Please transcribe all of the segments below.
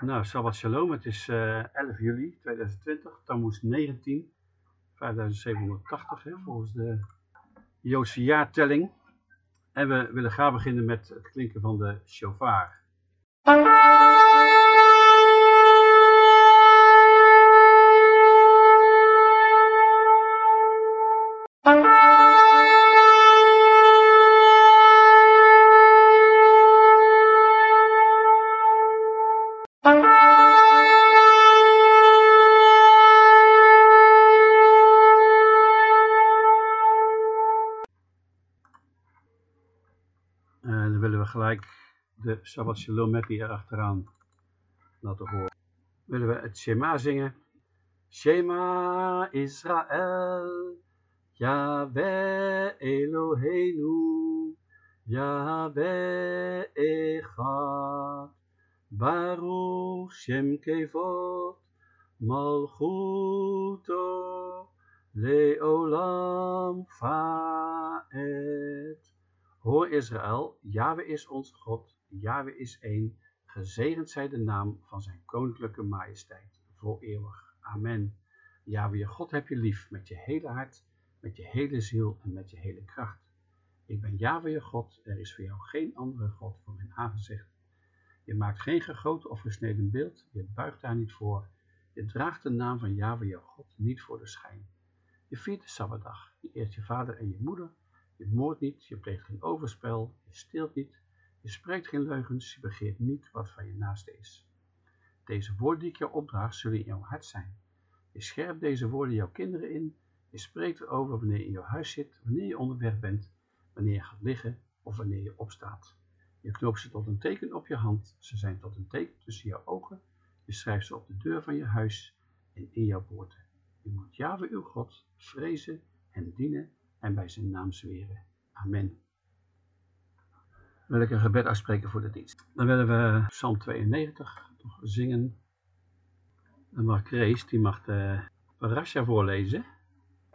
Nou, Shabbat Shalom. Het is eh 11 juli 2020, Tammuz 19, 5780 hè, volgens de Joodse jaartelling. En we willen graag beginnen met het klinken van de shofar. Shabbat Shalom met die erachteraan laten horen. Willen we het Shema zingen. Shema Israël, Yahweh Eloheinu, Yahweh Echad, Baruch Shem Kevod, Malchuto, Leolam Faet. Hoor Israël, Yahweh is onze God, Yahweh is één, gezegend zij de naam van zijn koninklijke majesteit, voor eeuwig. Amen. Yahweh, je God heb je lief, met je hele hart, met je hele ziel en met je hele kracht. Ik ben Yahweh je God, er is voor jou geen andere God voor mijn aangezicht. Je maakt geen gegoten of gesneden beeld, je buigt daar niet voor. Je draagt de naam van Yahweh je God niet voor de schijn. Je viert de Sabbatdag, je eert je vader en je moeder, je moordt niet, je pleegt geen overspel, je steelt niet, je spreekt geen leugens, je begeert niet wat van je naaste is. Deze woorden die ik jou opdraag, zullen in jouw hart zijn. Je scherpt deze woorden jouw kinderen in, je spreekt erover wanneer je in jouw huis zit, wanneer je onderweg bent, wanneer je gaat liggen of wanneer je opstaat. Je knoopt ze tot een teken op je hand, ze zijn tot een teken tussen jouw ogen, je schrijft ze op de deur van je huis en in jouw poorten. Je moet Yahweh uw God vrezen en dienen en bij zijn naam zweren. Amen. Wil ik een gebed uitspreken voor de dienst. Dan willen we Psalm 92 nog zingen. Dan mag Grace, die mag de parasha voorlezen.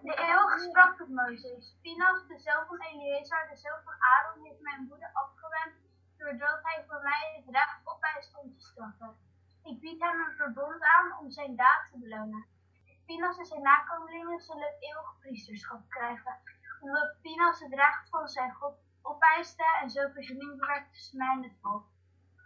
De eeuwige sprak tot Mozes. Pinas, de zoon van Eleazar, de zoon van heeft mijn moeder afgewend, doordat hij voor mij het recht op mij stond te straffen. Ik bied hem een verbond aan om zijn daad te belonen. Pinas en zijn nakomelingen zullen het eeuwige priesterschap krijgen, omdat Pinas het recht van zijn God opeiste en zo verzoening bewerkte tussen mij en het volk.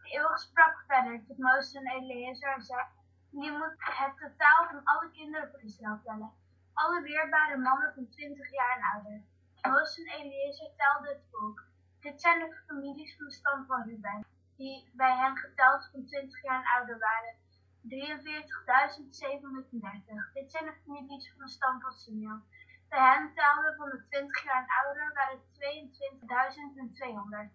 De eeuwige sprak verder tot Mozes en Eleazar en zei, je moet het totaal van alle kinderen van Israël tellen alle weerbare mannen van 20 jaar en ouder. Mozes en Eleazar telden het volk. Dit zijn de families van de stam van Ruben, die bij hen geteld van 20 jaar en ouder waren. 43.730. Dit zijn de families van de stam van Simeon. Hen telden van de 20 jaar en ouder waren 22.200.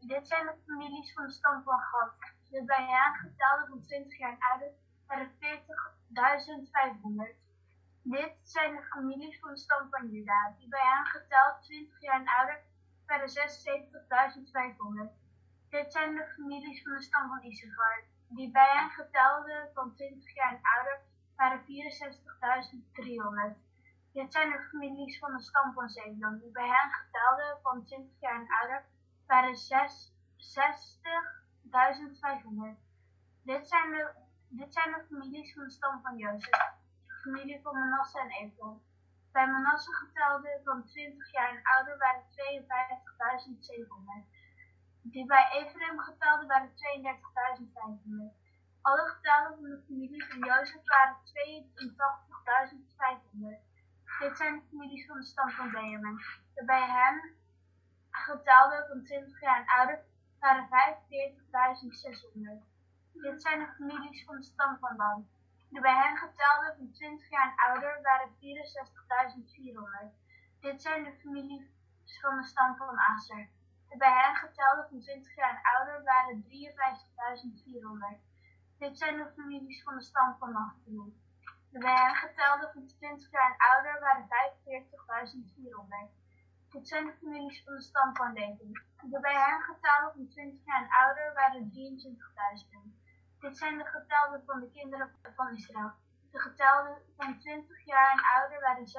Dit zijn de families van de stam van Gad. De bij hen getelden van 20 jaar ouder waren 40.500. Dit zijn de families van de stam van Juda, die bij hen geteld 20 jaar en ouder waren 76.500. Dit zijn de families van de stam van Issachar, die bij hen getelden van 20 jaar en ouder waren 64.300. Dit zijn de families van de stam van Zebulon, die bij hen getelden van 20 jaar en ouder waren 60.500. Dit zijn de dit zijn de families van de stam van Jozef familie van Manasse en Ephraim. Bij Manasse getelden van 20 jaar en ouder waren 52.700. Die bij Ephraim getelden waren 32.500. Alle getallen van de familie van Jozef waren 82.500. Dit zijn de families van de stam van Benjamin. De bij hen getelden van 20 jaar en ouder waren 45.600. Dit zijn de families van de stam van Dan. De bij hen getelden van 20 jaar en ouder waren 64.400. Dit zijn de families van de stam van Aser. De bij hen getelden van 20 jaar en ouder waren 53.400. Dit zijn de families van de stam van Naphtali. De getelden van 20 jaar en ouder waren 45.400. Dit zijn de families van de stam van. De bij hen getelden van 20 jaar en ouder waren 23.000. Dit zijn de getelden van de kinderen van Israël. De getelden van 20 jaar en ouder waren 601.630.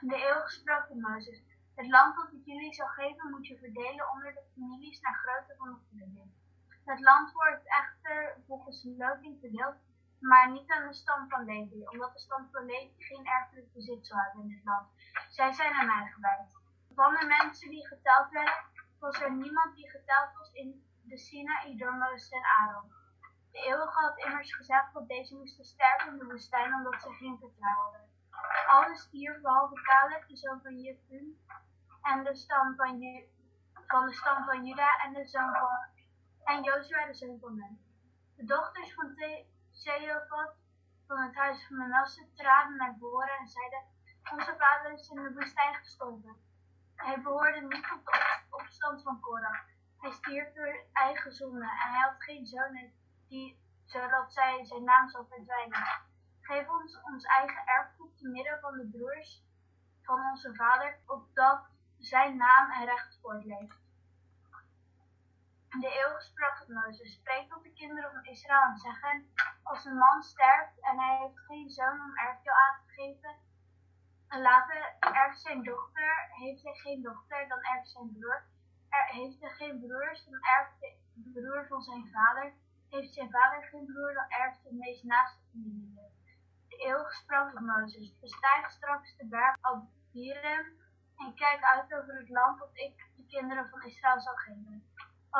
De eeuwige sprak Mozes. Het land dat ik jullie zal geven moet je verdelen onder de families naar grootte van de familie. Het land wordt echter volgens de loting verdeeld, maar niet aan de stam van Levi, omdat de stam van Levi geen erfelijk bezit zou hebben in dit land. Zij zijn aan mij gewijd. Van de mensen die geteld werden, was er niemand die geteld was in de Sinaï door en Aaron. De eeuwige had immers gezegd dat deze moesten sterven in de woestijn omdat ze geen vertrouwen hadden. Alle stierven behalve Caleb, de zoon van Jefun, en de stam van, Ju van de stam van Juda en de zoon van en Jozua de zoon van. De dochters van Zeofat van het huis van Manasse traden naar voren en zeiden, onze vader is in de woestijn gestorven. Hij behoorde niet tot de opstand van Korach. Hij stierf door eigen zonde en hij had geen zonen die, zodat zij zijn naam zal verdwijnen. Geef ons ons eigen erfgoed te midden van de broers van onze vader, opdat zijn naam en recht voortleeft. De eeuwige sprak tot Mozes, spreek tot de kinderen van Israël en zeggen, als een man sterft en hij heeft geen zoon om erfdeel aan te geven, en later erft zijn dochter, heeft hij geen dochter, dan erft zijn broer. Er, heeft hij geen broers, dan erft de broer van zijn vader. Heeft zijn vader geen broer, dan erft de meest naaste familie. De eeuwige sprak tot Mozes, bestijg straks de berg Abiram en kijk uit over het land dat ik de kinderen van Israël zal geven.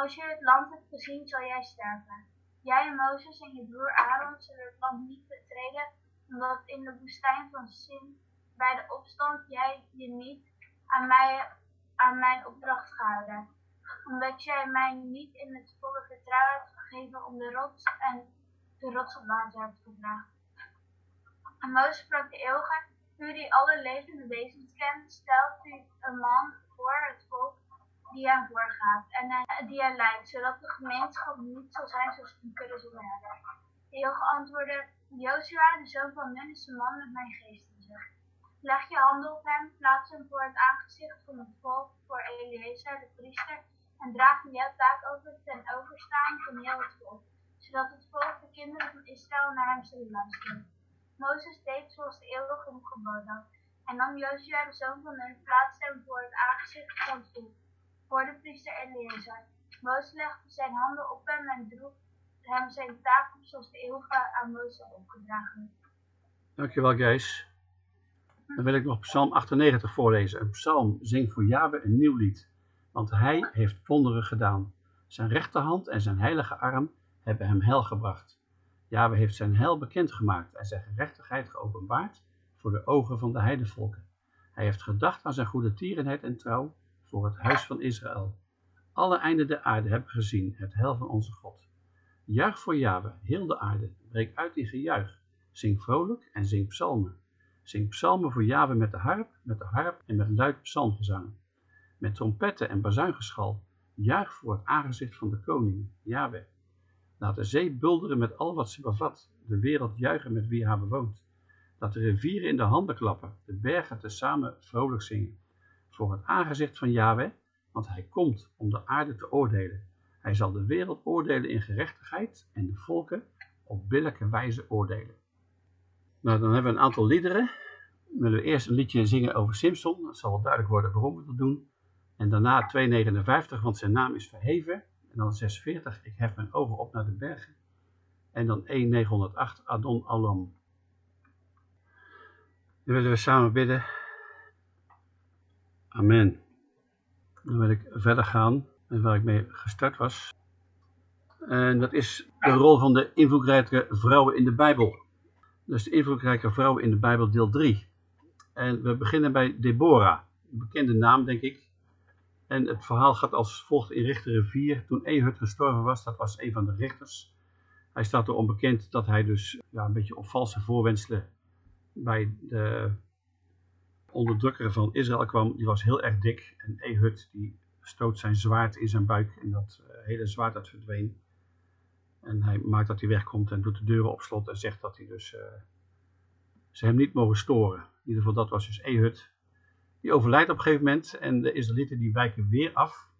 Als je het land hebt gezien, zal jij sterven. Jij en Mozes en je broer Aaron zullen het land niet betreden, omdat in de woestijn van Sin bij de opstand jij je niet aan, mij, aan mijn opdracht gehouden. Omdat jij mij niet in het volle vertrouwen hebt gegeven om de rots en de rots op water hebt gebracht. En Mozes sprak de eeuwige, u die alle levende wezens kent, stelt u een man voor het volk die hem voorgaat en die hij leidt, zodat de gemeenschap niet zal zijn zoals een kudde zullen hebben. Eeuwige antwoordde, Joshua, de zoon van Nun, is de man met mijn geest in. Leg je handen op hem, plaats hem voor het aangezicht van het volk, voor Eliezer, de priester, en draag hem jouw taak over ten overstaan van heel het volk, zodat het volk, de kinderen van Israël, naar hem zullen luisteren. Mozes deed zoals de eeuwige hem geboden had, en nam Joshua, de zoon van Nun, plaatste hem voor het aangezicht van het volk, voor de priester Eliezer. Mozes legde zijn handen op hem en droeg hem zijn taak op zoals de eeuwige aan Mozes opgedragen. Dankjewel, Gijs. Dan wil ik nog Psalm 98 voorlezen. Een psalm zingt voor Yahweh een nieuw lied, want hij heeft wonderen gedaan. Zijn rechterhand en zijn heilige arm hebben hem heil gebracht. Yahweh heeft zijn heil bekendgemaakt en zijn gerechtigheid geopenbaard voor de ogen van de heidevolken. Hij heeft gedacht aan zijn goede tierenheid en trouw voor het huis van Israël. Alle einden der aarde hebben gezien het heil van onze God. Juich voor Yahweh, heel de aarde, breek uit in gejuich. Zing vrolijk en zing psalmen. Zing psalmen voor Yahweh met de harp, met de harp en met luid psalmgezang. Met trompetten en bazuingeschal. Juich voor het aangezicht van de koning, Yahweh. Laat de zee bulderen met al wat ze bevat, de wereld juichen met wie haar bewoont. Laat de rivieren in de handen klappen, de bergen tezamen vrolijk zingen. Voor het aangezicht van Yahweh, want hij komt om de aarde te oordelen. Hij zal de wereld oordelen in gerechtigheid en de volken op billijke wijze oordelen. Nou, dan hebben we een aantal liederen. We willen eerst een liedje zingen over Simpson. Het zal wel duidelijk worden waarom we dat doen. En daarna 259, want zijn naam is verheven. En dan 46, ik hef mijn ogen op naar de bergen. En dan 1908, Adon Alam. Dan willen we samen bidden. Amen. Dan wil ik verder gaan met waar ik mee gestart was. En dat is de rol van de invloedrijke vrouwen in de Bijbel. Dus de invloedrijke vrouwen in de Bijbel deel 3. En we beginnen bij Deborah, een bekende naam denk ik. En het verhaal gaat als volgt in Richter 4. Toen Ehud gestorven was, dat was een van de richters. Hij staat er onbekend dat hij dus ja, een beetje op valse voorwenselen bij de onderdrukker van Israël kwam. Die was heel erg dik en Ehud die stoot zijn zwaard in zijn buik en dat hele zwaard dat verdween. En hij maakt dat hij wegkomt en doet de deuren op slot en zegt dat hij dus, uh, ze hem niet mogen storen. In ieder geval dat was dus Ehud. Die overlijdt op een gegeven moment en de Israëlieten die wijken weer af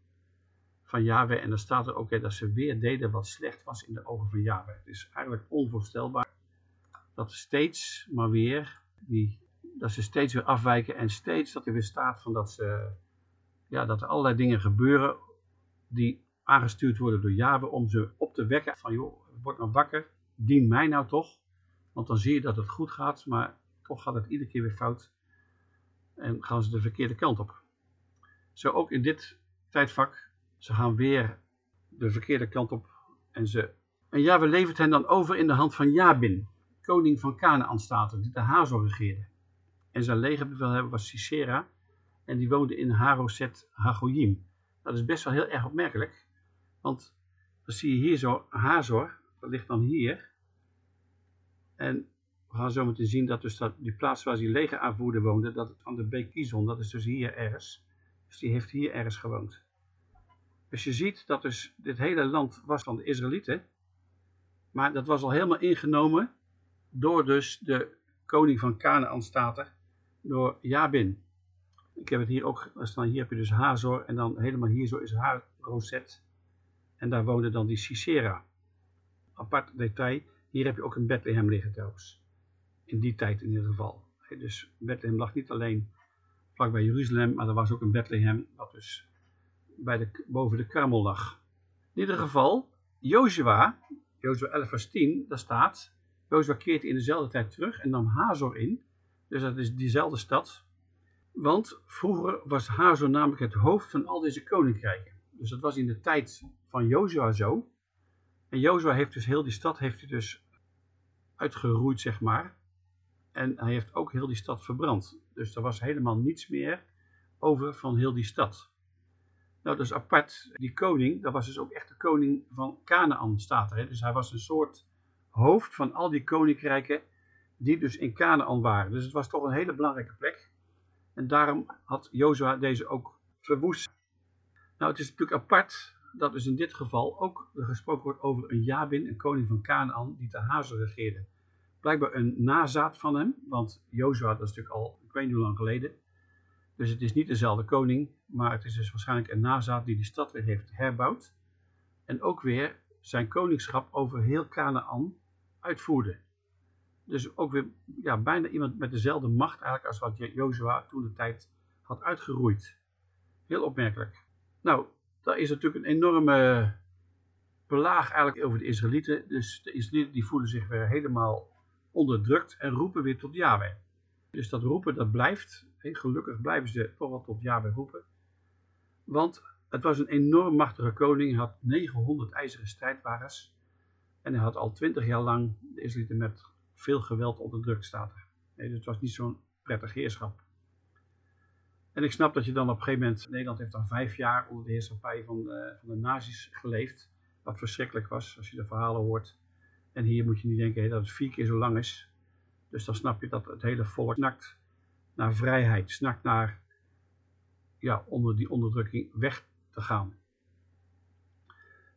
van Yahweh. En dan staat er ook dat ze weer deden wat slecht was in de ogen van Yahweh. Het is eigenlijk onvoorstelbaar dat steeds maar weer, die, dat ze steeds weer afwijken en steeds dat er weer staat van dat, ze, ja, dat er allerlei dingen gebeuren die aangestuurd worden door Jabe om ze op te wekken van joh, word nou wakker, dien mij nou toch. Want dan zie je dat het goed gaat, maar toch gaat het iedere keer weer fout. En gaan ze de verkeerde kant op. Zo ook in dit tijdvak. Ze gaan weer de verkeerde kant op. En, ze... en Jabe levert hen dan over in de hand van Jabin, koning van Canaan staat die de Hazor regeerde. En zijn legerbevelhebber was Sisera en die woonde in Haroset Hagoyim. Dat is best wel heel erg opmerkelijk, want dan zie je hier zo Hazor, dat ligt dan hier. En we gaan zo meteen zien dat dus dat die plaats waar die legeraanvoerder woonde, dat het van de beek dat is dus hier ergens. Dus die heeft hier ergens gewoond. Dus je ziet dat dus dit hele land was van de Israëlieten, maar dat was al helemaal ingenomen door dus de koning van er, door Jabin. Ik heb het hier ook staan, hier heb je dus Hazor en dan helemaal hier zo is Haroset. En daar woonde dan die Sisera. Apart detail, hier heb je ook een Bethlehem liggen trouwens. In die tijd in ieder geval. Dus Bethlehem lag niet alleen vlakbij Jeruzalem, maar er was ook een Bethlehem dat dus bij de, boven de Karmel lag. In ieder geval, Jozua, Jozua 11 vers 10, daar staat, Jozua keert in dezelfde tijd terug en nam Hazor in. Dus dat is diezelfde stad. Want vroeger was Hazor namelijk het hoofd van al deze koninkrijken. Dus dat was in de tijd van Jozua zo. En Jozua heeft dus heel die stad heeft hij dus uitgeroeid, zeg maar. En hij heeft ook heel die stad verbrand. Dus er was helemaal niets meer over van heel die stad. Nou, dus apart, die koning, dat was dus ook echt de koning van Canaan, staat er. Hè? Dus hij was een soort hoofd van al die koninkrijken die dus in Canaan waren. Dus het was toch een hele belangrijke plek. En daarom had Jozua deze ook verwoest. Nou, het is natuurlijk apart dat dus in dit geval ook gesproken wordt over een Jabin, een koning van Canaan, die te Hazen regeerde. Blijkbaar een nazaat van hem, want Jozua, dat is natuurlijk al, ik weet niet hoe lang geleden. Dus het is niet dezelfde koning, maar het is dus waarschijnlijk een nazaat die die stad weer heeft herbouwd. En ook weer zijn koningschap over heel Canaan uitvoerde. Dus ook weer ja, bijna iemand met dezelfde macht eigenlijk als wat Jozua toen de tijd had uitgeroeid. Heel opmerkelijk. Nou, daar is natuurlijk een enorme belaag eigenlijk over de Israëlieten. Dus de Israëlieten die voelen zich weer helemaal onderdrukt en roepen weer tot Yahweh. Dus dat roepen dat blijft. Gelukkig blijven ze toch wel tot Yahweh roepen. Want het was een enorm machtige koning. Hij had 900 ijzeren strijdwagens. En hij had al 20 jaar lang de Israëlieten met veel geweld onderdrukt, staat er. Nee, dus het was niet zo'n prettig heerschap. En ik snap dat je dan op een gegeven moment, Nederland heeft dan vijf jaar onder de heerschappij van de, van de nazi's geleefd. Wat verschrikkelijk was, als je de verhalen hoort. En hier moet je niet denken dat het vier keer zo lang is. Dus dan snap je dat het hele volk snakt naar vrijheid, snakt naar ja, onder die onderdrukking weg te gaan.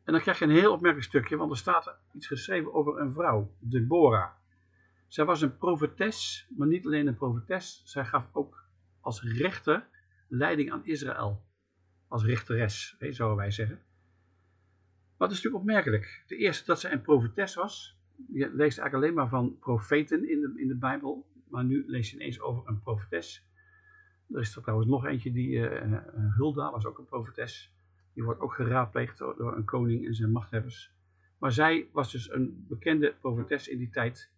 En dan krijg je een heel opmerkelijk stukje, want er staat iets geschreven over een vrouw, Deborah. Zij was een profetes, maar niet alleen een profetes, zij gaf ook als rechter leiding aan Israël. Als rechteres, zouden wij zeggen. Wat is natuurlijk opmerkelijk. De eerste dat zij een profetes was. Je leest eigenlijk alleen maar van profeten in de, in de Bijbel. Maar nu lees je ineens over een profetes. Er is trouwens nog eentje, die uh, Hulda was ook een profetes. Die wordt ook geraadpleegd door, door, een koning en zijn machthebbers. Maar zij was dus een bekende profetes in die tijd.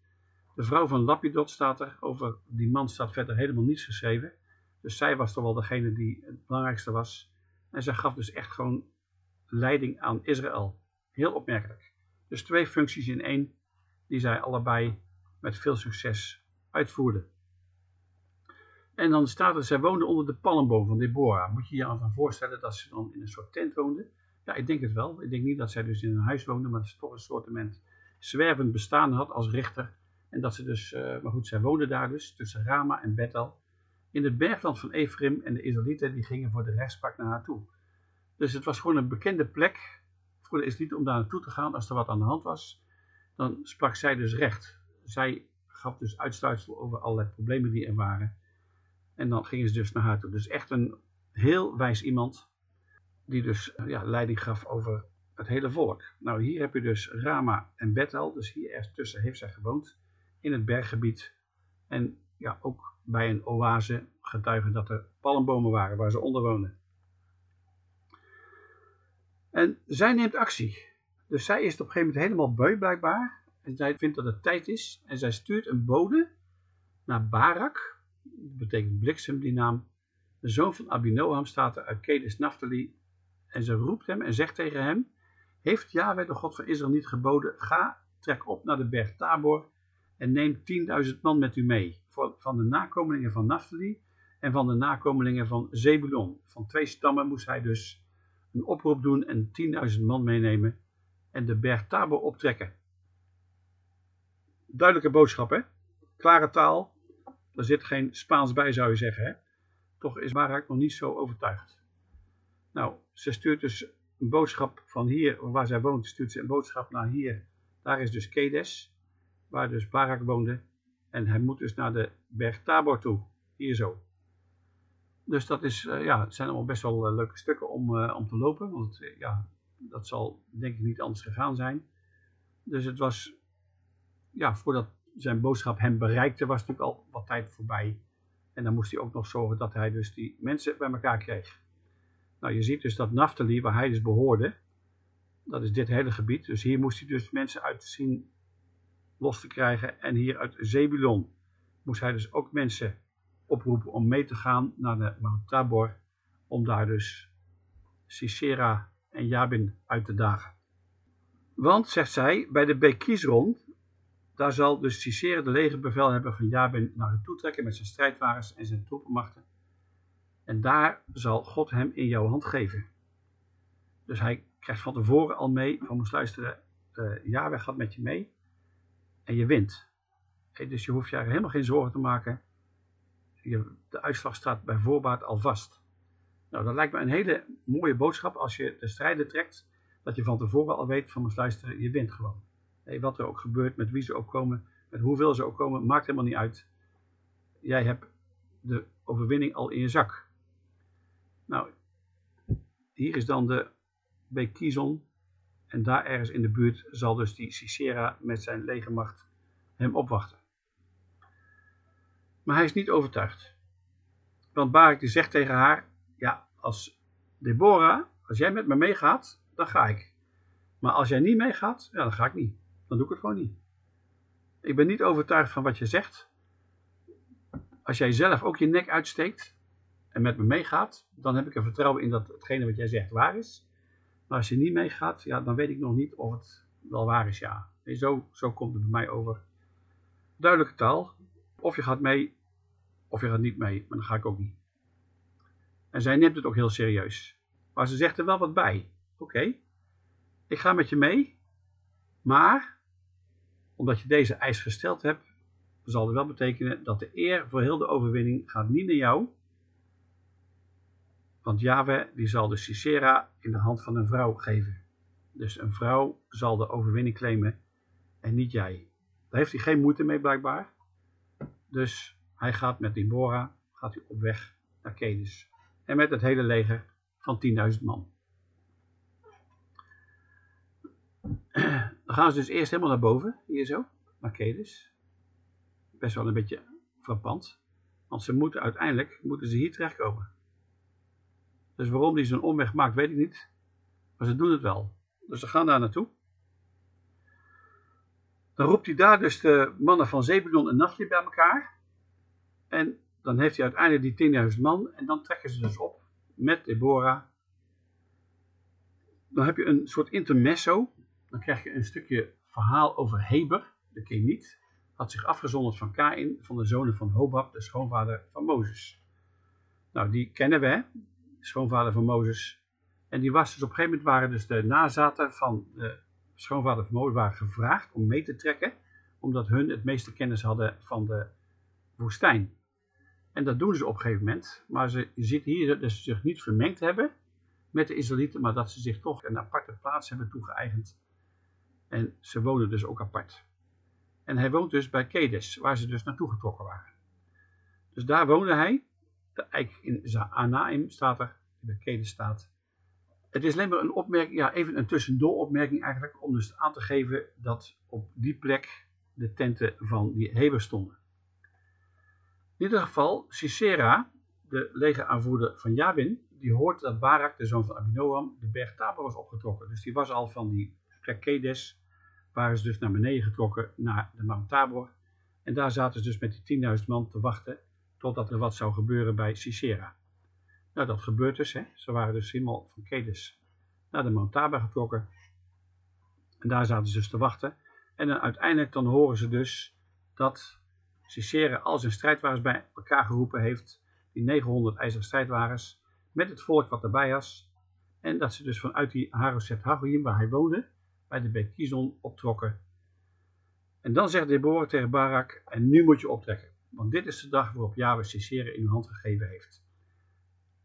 De vrouw van Lapidot staat er. Over die man staat verder helemaal niets geschreven. Dus zij was toch wel degene die het belangrijkste was. En zij gaf dus echt gewoon leiding aan Israël. Heel opmerkelijk. Dus twee functies in één, die zij allebei met veel succes uitvoerden. En dan staat er, zij woonde onder de palmboom van Deborah. Moet je je aan voorstellen dat ze dan in een soort tent woonde? Ja, ik denk het wel. Ik denk niet dat zij dus in een huis woonde, maar dat ze toch een soort zwervend bestaan had als rechter. En dat ze dus, uh, maar goed, zij woonde daar dus, tussen Rama en Bethel. In het bergland van Ephraim en de Israëlieten, die gingen voor de rechtspraak naar haar toe. Dus het was gewoon een bekende plek voor de Israëlieten om daar naartoe te gaan als er wat aan de hand was. Dan sprak zij dus recht. Zij gaf dus uitsluitsel over allerlei problemen die er waren. En dan gingen ze dus naar haar toe. Dus echt een heel wijs iemand die dus ja, leiding gaf over het hele volk. Nou, hier heb je dus Rama en Bethel. Dus hier ertussen heeft zij gewoond in het berggebied. En ja, ook bij een oase getuigen dat er palmbomen waren waar ze onder woonden. En zij neemt actie. Dus zij is op een gegeven moment helemaal beu blijkbaar. En zij vindt dat het tijd is. En zij stuurt een bode naar Barak. Dat betekent bliksem, die naam. De zoon van Abinoam staat er uit Naphtali. En ze roept hem en zegt tegen hem. Heeft Yahweh, de God van Israël, niet geboden? Ga, trek op naar de berg Tabor. En neem 10.000 man met u mee. Van de nakomelingen van Naphtali en van de nakomelingen van Zebulon. Van twee stammen moest hij dus een oproep doen en 10.000 man meenemen en de berg Tabor optrekken. Duidelijke boodschap, hè? Klare taal. Er zit geen Spaans bij, zou je zeggen, hè? Toch is Barak nog niet zo overtuigd. Nou, ze stuurt dus een boodschap van hier, waar zij woont, stuurt ze een boodschap naar hier. Daar is dus Kedes, waar dus Barak woonde. En hij moet dus naar de berg Tabor toe. Hier zo. Dus dat is, uh, ja, zijn allemaal best wel uh, leuke stukken om, uh, om te lopen. Want ja, dat zal denk ik niet anders gegaan zijn. Dus het was, ja, voordat zijn boodschap hem bereikte, was natuurlijk al wat tijd voorbij. En dan moest hij ook nog zorgen dat hij dus die mensen bij elkaar kreeg. Nou, je ziet dus dat Naftali, waar hij dus behoorde, dat is dit hele gebied. Dus hier moest hij dus mensen uit zien los te krijgen. En hier uit Zebulon moest hij dus ook mensen oproepen om mee te gaan naar de Mount Tabor. Om daar dus Sisera en Jabin uit te dagen. Want, zegt zij, bij de Beek Kizron, daar zal dus Sisera de legerbevelhebber van Jabin naar toe trekken met zijn strijdwagens en zijn troepenmachten. En daar zal God hem in jouw hand geven. Dus hij krijgt van tevoren al mee, van moest luisteren, uh, Yahweh gaat met je mee en je wint. dus je hoeft je helemaal geen zorgen te maken. Je, de uitslag staat bij voorbaat al vast. Nou, dat lijkt me een hele mooie boodschap als je de strijden trekt, dat je van tevoren al weet van, luisteren, je wint gewoon. Wat er ook gebeurt, met wie ze ook komen, met hoeveel ze ook komen, maakt helemaal niet uit. Jij hebt de overwinning al in je zak. Nou, hier is dan de Beek Kizon. En daar ergens in de buurt zal dus die Sisera met zijn legermacht hem opwachten. Maar hij is niet overtuigd. Want Barak die zegt tegen haar, ja, als Deborah, als jij met me meegaat, dan ga ik. Maar als jij niet meegaat, ja, dan ga ik niet. Dan doe ik het gewoon niet. Ik ben niet overtuigd van wat je zegt. Als jij zelf ook je nek uitsteekt en met me meegaat, dan heb ik er vertrouwen in dat hetgene wat jij zegt waar is. Maar als je niet meegaat, ja, dan weet ik nog niet of het wel waar is, ja. En zo, zo komt het bij mij over. Duidelijke taal. Of je gaat mee, of je gaat niet mee. Maar dan ga ik ook niet. En zij neemt het ook heel serieus. Maar ze zegt er wel wat bij. Oké, ik ga met je mee. Maar, omdat je deze eis gesteld hebt, zal het wel betekenen dat de eer voor heel de overwinning gaat niet naar jou, want Yahweh die zal de Sisera in de hand van een vrouw geven. Dus een vrouw zal de overwinning claimen en niet jij. Daar heeft hij geen moeite mee blijkbaar. Dus hij gaat met Deborah gaat hij op weg naar Kedes. En met het hele leger van 10.000 man. Dan gaan ze dus eerst helemaal naar boven, hier zo, naar Kedes. Best wel een beetje frappant. Want ze moeten uiteindelijk, moeten ze hier terechtkomen. Dus waarom die zo'n omweg maakt, weet ik niet. Maar ze doen het wel. Dus ze gaan daar naartoe. Dan roept hij daar dus de mannen van Zebulon en Nachtje bij elkaar. En dan heeft hij uiteindelijk die 10.000 man. En dan trekken ze dus op met Deborah. Dan heb je een soort intermezzo. Dan krijg je een stukje verhaal over Heber, de Keniet. Had zich afgezonderd van Kain, van de zonen van Hobab, de schoonvader van Mozes. Nou, die kennen we schoonvader van Mozes. En die was dus op een gegeven moment waren dus de nazaten van de schoonvader van Mozes waren gevraagd om mee te trekken, omdat hun het meeste kennis hadden van de woestijn. En dat doen ze op een gegeven moment, maar ze, ziet hier dat ze zich niet vermengd hebben met de Israëlieten, maar dat ze zich toch een aparte plaats hebben toegeëigend. En ze wonen dus ook apart. En hij woont dus bij Kedes, waar ze dus naartoe getrokken waren. Dus daar woonde hij eigenlijk in Zaanaim staat er, in de kede staat. Het is alleen maar een opmerking, ja, even een tussendoor-opmerking eigenlijk, om dus aan te geven dat op die plek de tenten van die Heber stonden. In ieder geval, Sisera, de legeraanvoerder van Jabin, die hoort dat Barak, de zoon van Abinoam, de berg Tabor was opgetrokken. Dus die was al van die plek Kedes, waren ze dus naar beneden getrokken, naar de Mount Tabor. En daar zaten ze dus met die 10.000 man te wachten, totdat er wat zou gebeuren bij Sisera. Nou, dat gebeurt dus. Hè. Ze waren dus helemaal van Kedes naar de Mount Tabor getrokken. En daar zaten ze dus te wachten. En dan uiteindelijk dan horen ze dus dat Sisera al zijn strijdwagens bij elkaar geroepen heeft, die 900 ijzeren strijdwagens, met het volk wat erbij was. En dat ze dus vanuit die Haroset Hagoyim, waar hij woonde, bij de Beek Kizon optrokken. En dan zegt Deborah tegen Barak, en nu moet je optrekken, want dit is de dag waarop Yahweh Sisera in uw hand gegeven heeft.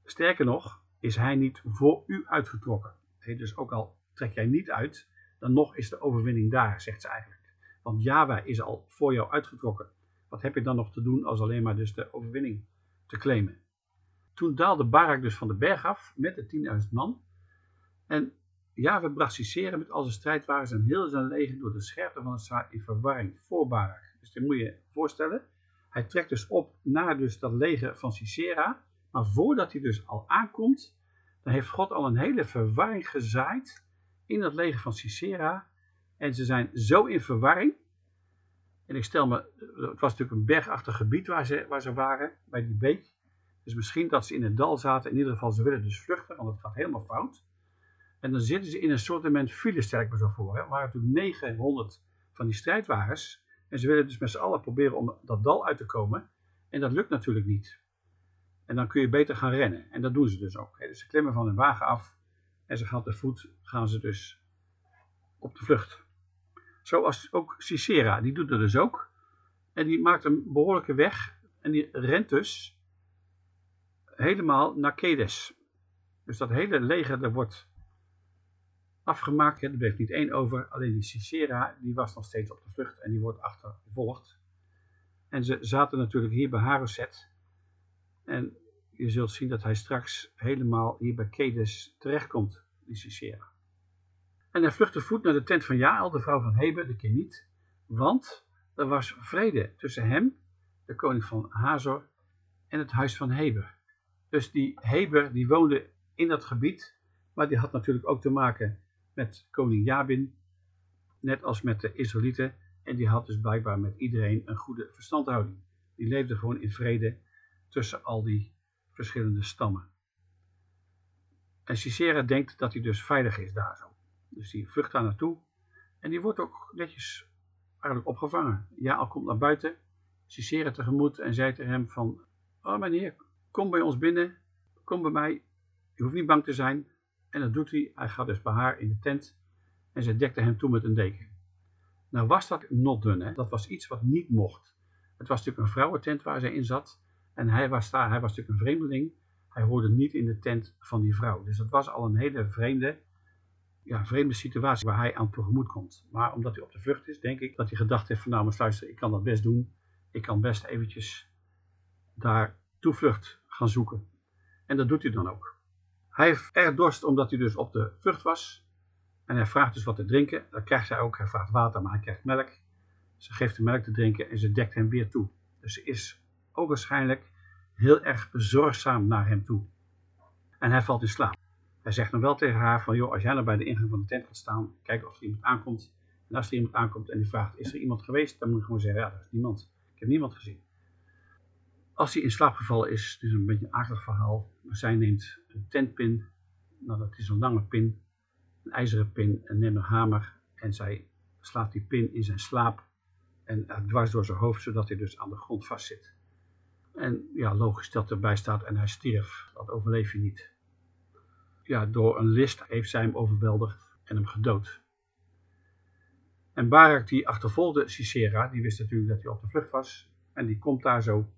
Sterker nog, is hij niet voor u uitgetrokken. dus ook al trek jij niet uit, dan nog is de overwinning daar, zegt ze eigenlijk. Want Yahweh is al voor jou uitgetrokken. Wat heb je dan nog te doen als alleen maar dus de overwinning te claimen? Toen daalde Barak dus van de berg af met de 10.000 man. En Yahweh bracht Sisera met al zijn strijdwagens en heel zijn leger door de scherpte van het zwaard in verwarring voor Barak. Dus dat moet je voorstellen. Hij trekt dus op naar dus dat leger van Sisera. Maar voordat hij dus al aankomt, dan heeft God al een hele verwarring gezaaid in dat leger van Sisera. En ze zijn zo in verwarring. En ik stel me, het was natuurlijk een bergachtig gebied waar ze, waar ze waren, bij die beek. Dus misschien dat ze in het dal zaten. In ieder geval, ze willen dus vluchten, want het gaat helemaal fout. En dan zitten ze in een soort file, stel ik me zo voor. Er waren natuurlijk 900 van die strijdwagens. En ze willen dus met z'n allen proberen om dat dal uit te komen. En dat lukt natuurlijk niet. En dan kun je beter gaan rennen. En dat doen ze dus ook. Dus ze klimmen van hun wagen af. En ze gaan te voet, gaan ze dus op de vlucht. Zoals ook Cicera, die doet dat dus ook. En die maakt een behoorlijke weg. En die rent dus helemaal naar Kedes. Dus dat hele leger, dat wordt afgemaakt. Er bleef niet één over. Alleen die Cicera, die was nog steeds op de vlucht en die wordt achtervolgd. En ze zaten natuurlijk hier bij Haroset. En je zult zien dat hij straks helemaal hier bij Kedes terechtkomt, die Cicera. En hij vluchtte voet naar de tent van Jael, de vrouw van Heber, de Keniet. Want er was vrede tussen hem, de koning van Hazor, en het huis van Heber. Dus die Heber, die woonde in dat gebied, maar die had natuurlijk ook te maken met koning Jabin, net als met de Israëlieten. En die had dus blijkbaar met iedereen een goede verstandhouding. Die leefde gewoon in vrede tussen al die verschillende stammen. En Sisera denkt dat hij dus veilig is daar zo. Dus die vlucht daar naartoe. En die wordt ook netjes eigenlijk opgevangen. Ja, al komt naar buiten, Sisera tegemoet en zei tegen hem van... Oh meneer, kom bij ons binnen, kom bij mij. Je hoeft niet bang te zijn, en dat doet hij. Hij gaat dus bij haar in de tent en ze dekte hem toe met een deken. Nou was dat not done, hè? dat was iets wat niet mocht. Het was natuurlijk een vrouwentent waar zij in zat. En hij was daar, hij was natuurlijk een vreemdeling. Hij hoorde niet in de tent van die vrouw. Dus dat was al een hele vreemde, ja, vreemde situatie waar hij aan tegemoet komt. Maar omdat hij op de vlucht is, denk ik dat hij gedacht heeft van nou, maar luister, ik kan dat best doen. Ik kan best eventjes daar toevlucht gaan zoeken. En dat doet hij dan ook. Hij heeft erg dorst omdat hij dus op de vlucht was. En hij vraagt dus wat te drinken. Dat krijgt zij ook. Hij vraagt water, maar hij krijgt melk. Ze geeft hem melk te drinken en ze dekt hem weer toe. Dus ze is ook waarschijnlijk heel erg zorgzaam naar hem toe. En hij valt in slaap. Hij zegt dan wel tegen haar van, joh, als jij nou bij de ingang van de tent gaat staan, kijk of er iemand aankomt. En als er iemand aankomt en die vraagt, is er iemand geweest? Dan moet je gewoon zeggen, ja, er is niemand. Ik heb niemand gezien. Als hij in slaap gevallen is, het is een beetje een akelig verhaal. Zij neemt een tentpin, nou dat is een lange pin, een ijzeren pin, en neemt een hamer en zij slaat die pin in zijn slaap en dwars door zijn hoofd, zodat hij dus aan de grond vastzit. En ja, logisch dat erbij staat en hij stierf. Dat overleef je niet. Ja, door een list heeft zij hem overweldigd en hem gedood. En Barak die achtervolgde Sisera, die wist natuurlijk dat hij op de vlucht was. En die komt daar zo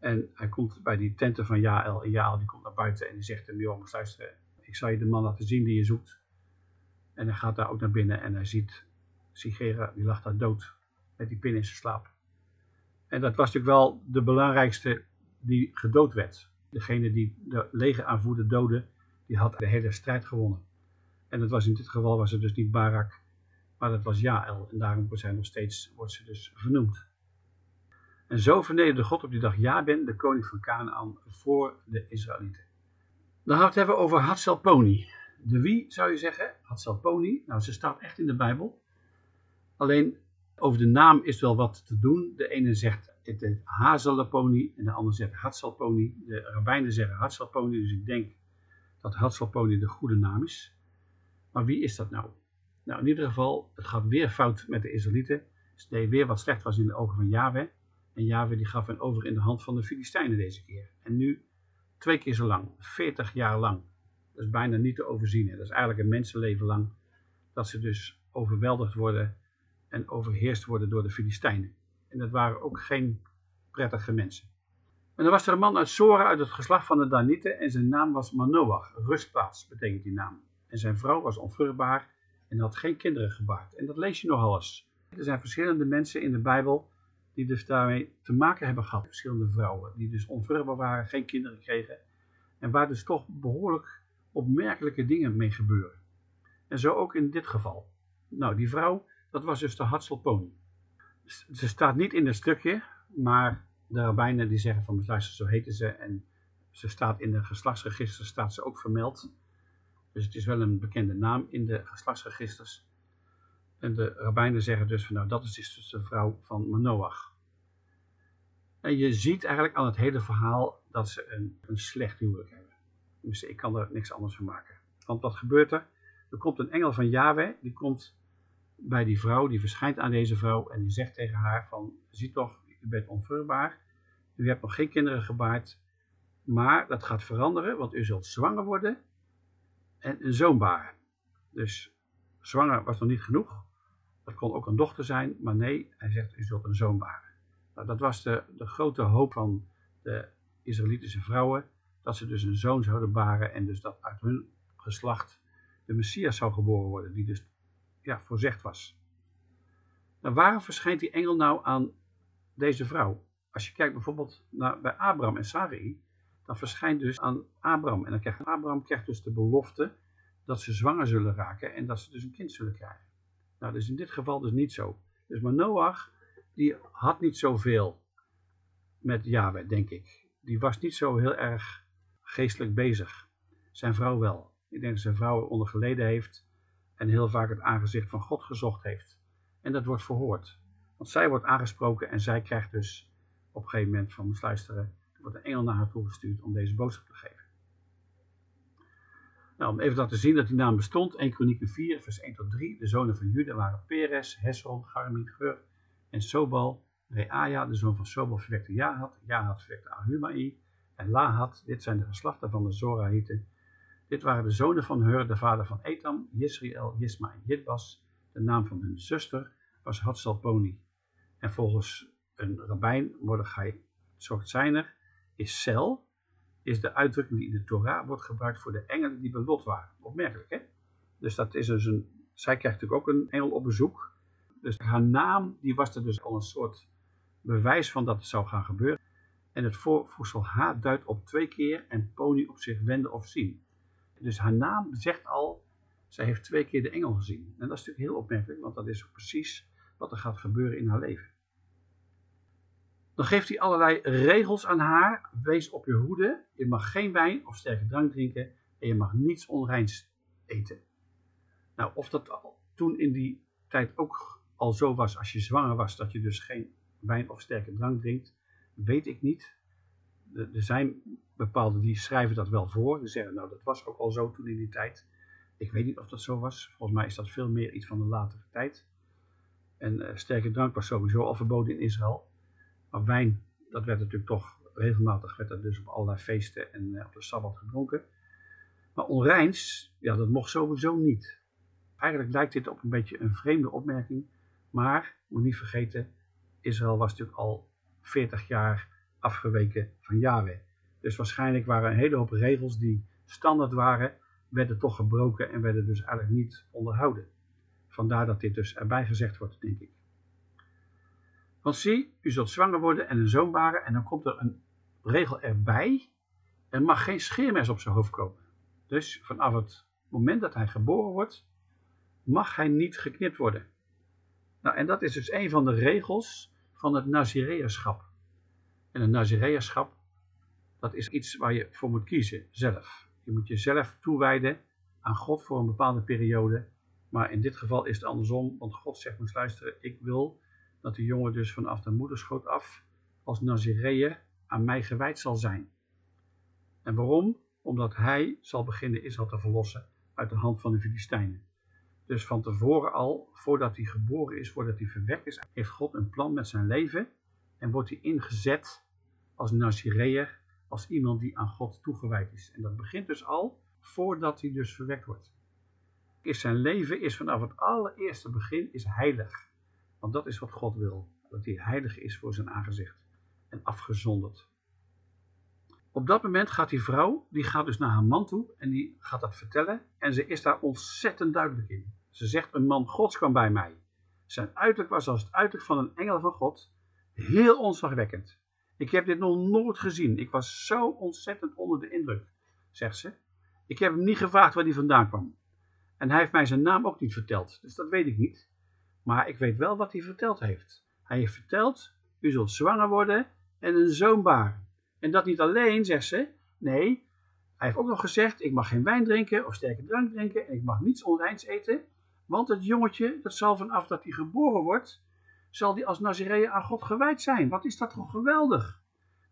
en hij komt bij die tenten van Jael. En Jael die komt naar buiten en die zegt hem, jongens luister, ik zal je de man laten zien die je zoekt. En hij gaat daar ook naar binnen en hij ziet Sigera, die lag daar dood met die pin in zijn slaap. En dat was natuurlijk wel de belangrijkste die gedood werd. Degene die de legeraanvoerder doodde, die had de hele strijd gewonnen. En dat was in dit geval was het dus niet Barak, maar dat was Jael. En daarom wordt zij nog steeds wordt ze dus vernoemd. En zo vernederde God op die dag Jaben, de koning van Canaan, voor de Israëlieten. Dan gaan we het hebben over Hatzelponi. De wie zou je zeggen? Hatzelponi. Nou, ze staat echt in de Bijbel. Alleen over de naam is wel wat te doen. De ene zegt het is Hazelaponi en de ander zegt Hatzelponi. De rabbijnen zeggen Hatzelponi, dus ik denk dat Hatzelponi de goede naam is. Maar wie is dat nou? Nou, in ieder geval, het gaat weer fout met de Israëlieten. Ze deden weer wat slecht was in de ogen van Yahweh. En Yahweh die gaf hen over in de hand van de Filistijnen deze keer. En nu twee keer zo lang, 40 jaar lang. Dat is bijna niet te overzien. Hè. Dat is eigenlijk een mensenleven lang. Dat ze dus overweldigd worden en overheerst worden door de Filistijnen. En dat waren ook geen prettige mensen. En er was er een man uit Sora, uit het geslacht van de Danieten, en zijn naam was Manoach, rustplaats betekent die naam. En zijn vrouw was onvruchtbaar en had geen kinderen gebaard. En dat lees je nogal eens. Er zijn verschillende mensen in de Bijbel die dus daarmee te maken hebben gehad. Verschillende vrouwen die dus onvruchtbaar waren, geen kinderen kregen. En waar dus toch behoorlijk opmerkelijke dingen mee gebeuren. En zo ook in dit geval. Nou, die vrouw, dat was dus de Hatselponi. Ze staat niet in het stukje, maar de rabbijnen die zeggen van luister, zo heten ze. En ze staat in de geslachtsregister, staat ze ook vermeld. Dus het is wel een bekende naam in de geslachtsregisters. En de rabbijnen zeggen dus van nou dat is dus de vrouw van Manoach. En je ziet eigenlijk aan het hele verhaal dat ze een, een slecht huwelijk hebben. Dus ik kan er niks anders van maken. Want wat gebeurt er? Er komt een engel van Yahweh, die komt bij die vrouw, die verschijnt aan deze vrouw en die zegt tegen haar van, zie toch, u bent onvruchtbaar, u hebt nog geen kinderen gebaard, maar dat gaat veranderen, want u zult zwanger worden en een zoon baren. Dus zwanger was nog niet genoeg, dat kon ook een dochter zijn, maar nee, hij zegt, u zult een zoon baren. Nou, dat was de, de grote hoop van de Israëlitische vrouwen, dat ze dus een zoon zouden baren en dus dat uit hun geslacht de Messias zou geboren worden, die dus ja, voorzegd was. Nou, waarom verschijnt die engel nou aan deze vrouw? Als je kijkt bijvoorbeeld naar, bij Abraham en Sarai, dan verschijnt dus aan Abraham. En dan krijgt Abraham krijgt dus de belofte dat ze zwanger zullen raken en dat ze dus een kind zullen krijgen. Nou, dat is in dit geval dus niet zo. Dus maar Noach, die had niet zoveel met Yahweh, denk ik. Die was niet zo heel erg geestelijk bezig. Zijn vrouw wel. Ik denk dat zijn vrouw onder geleden heeft en heel vaak het aangezicht van God gezocht heeft. En dat wordt verhoord. Want zij wordt aangesproken en zij krijgt dus op een gegeven moment van luisteren, er wordt een engel naar haar toegestuurd om deze boodschap te geven. Nou, om even te laten zien dat die naam bestond, 1 Kronieken 4, vers 1 tot 3. De zonen van Juda waren Peres, Hesron, Garmi, Gur en Sobal. Reaja, de zoon van Sobal, verwekte Jahat. Jahat verwekte Ahumai en Lahat. Dit zijn de geslachten van de Zorahieten. Dit waren de zonen van Hur, de vader van Etam, Yisrael, Jisma en Jitbas. De naam van hun zuster was Hatsalponi. En volgens een rabbijn, Mordechai Zorgzeiner, is cel, is de uitdrukking die in de Torah wordt gebruikt voor de engelen die bij Lot waren. Opmerkelijk, hè? Dus dat is dus een, zij krijgt natuurlijk ook een engel op bezoek. Dus haar naam, die was er dus al een soort bewijs van dat het zou gaan gebeuren. En het voorvoegsel H duidt op twee keer en pony op zich wenden of zien. Dus haar naam zegt al, zij heeft twee keer de engel gezien. En dat is natuurlijk heel opmerkelijk, want dat is precies wat er gaat gebeuren in haar leven. Dan geeft hij allerlei regels aan haar. Wees op je hoede. Je mag geen wijn of sterke drank drinken. En je mag niets onreins eten. Nou, of dat toen in die tijd ook al zo was als je zwanger was, dat je dus geen wijn of sterke drank drinkt, weet ik niet. Er zijn bepaalde die schrijven dat wel voor. Die zeggen, nou dat was ook al zo toen in die tijd. Ik weet niet of dat zo was. Volgens mij is dat veel meer iets van de latere tijd. En uh, sterke drank was sowieso al verboden in Israël. Maar wijn, dat werd natuurlijk toch regelmatig, werd dat dus op allerlei feesten en uh, op de Sabbat gedronken. Maar onreins, ja dat mocht sowieso niet. Eigenlijk lijkt dit op een beetje een vreemde opmerking. Maar, moet niet vergeten, Israël was natuurlijk al 40 jaar afgeweken van Yahweh. Dus waarschijnlijk waren een hele hoop regels die standaard waren, werden toch gebroken en werden dus eigenlijk niet onderhouden. Vandaar dat dit dus erbij gezegd wordt, denk ik. Want zie, u zult zwanger worden en een zoon baren en dan komt er een regel erbij. Er mag geen scheermes op zijn hoofd komen. Dus vanaf het moment dat hij geboren wordt, mag hij niet geknipt worden. Nou, en dat is dus een van de regels van het Nazireërschap. En het Nazireërschap, dat is iets waar je voor moet kiezen, zelf. Je moet jezelf toewijden aan God voor een bepaalde periode. Maar in dit geval is het andersom, want God zegt, moet luisteren, ik wil dat de jongen dus vanaf de moederschoot af als Nazireër aan mij gewijd zal zijn. En waarom? Omdat hij zal beginnen Israël te verlossen uit de hand van de Filistijnen. Dus van tevoren al, voordat hij geboren is, voordat hij verwekt is, heeft God een plan met zijn leven en wordt hij ingezet als Nazireër, als iemand die aan God toegewijd is. En dat begint dus al voordat hij dus verwekt wordt. Is zijn leven is vanaf het allereerste begin is heilig. Want dat is wat God wil, dat hij heilig is voor zijn aangezicht en afgezonderd. Op dat moment gaat die vrouw, die gaat dus naar haar man toe en die gaat dat vertellen. En ze is daar ontzettend duidelijk in. Ze zegt, een man gods kwam bij mij. Zijn uiterlijk was als het uiterlijk van een engel van God. Heel onzagwekkend. Ik heb dit nog nooit gezien. Ik was zo ontzettend onder de indruk, zegt ze. Ik heb hem niet gevraagd waar hij vandaan kwam. En hij heeft mij zijn naam ook niet verteld, dus dat weet ik niet. Maar ik weet wel wat hij verteld heeft. Hij heeft verteld, u zult zwanger worden en een zoon baren. En dat niet alleen, zegt ze. Nee, hij heeft ook nog gezegd, ik mag geen wijn drinken of sterke drank drinken en ik mag niets onreins eten. Want het jongetje, dat zal vanaf dat hij geboren wordt, zal die als Nazireeën aan God gewijd zijn. Wat is dat toch geweldig.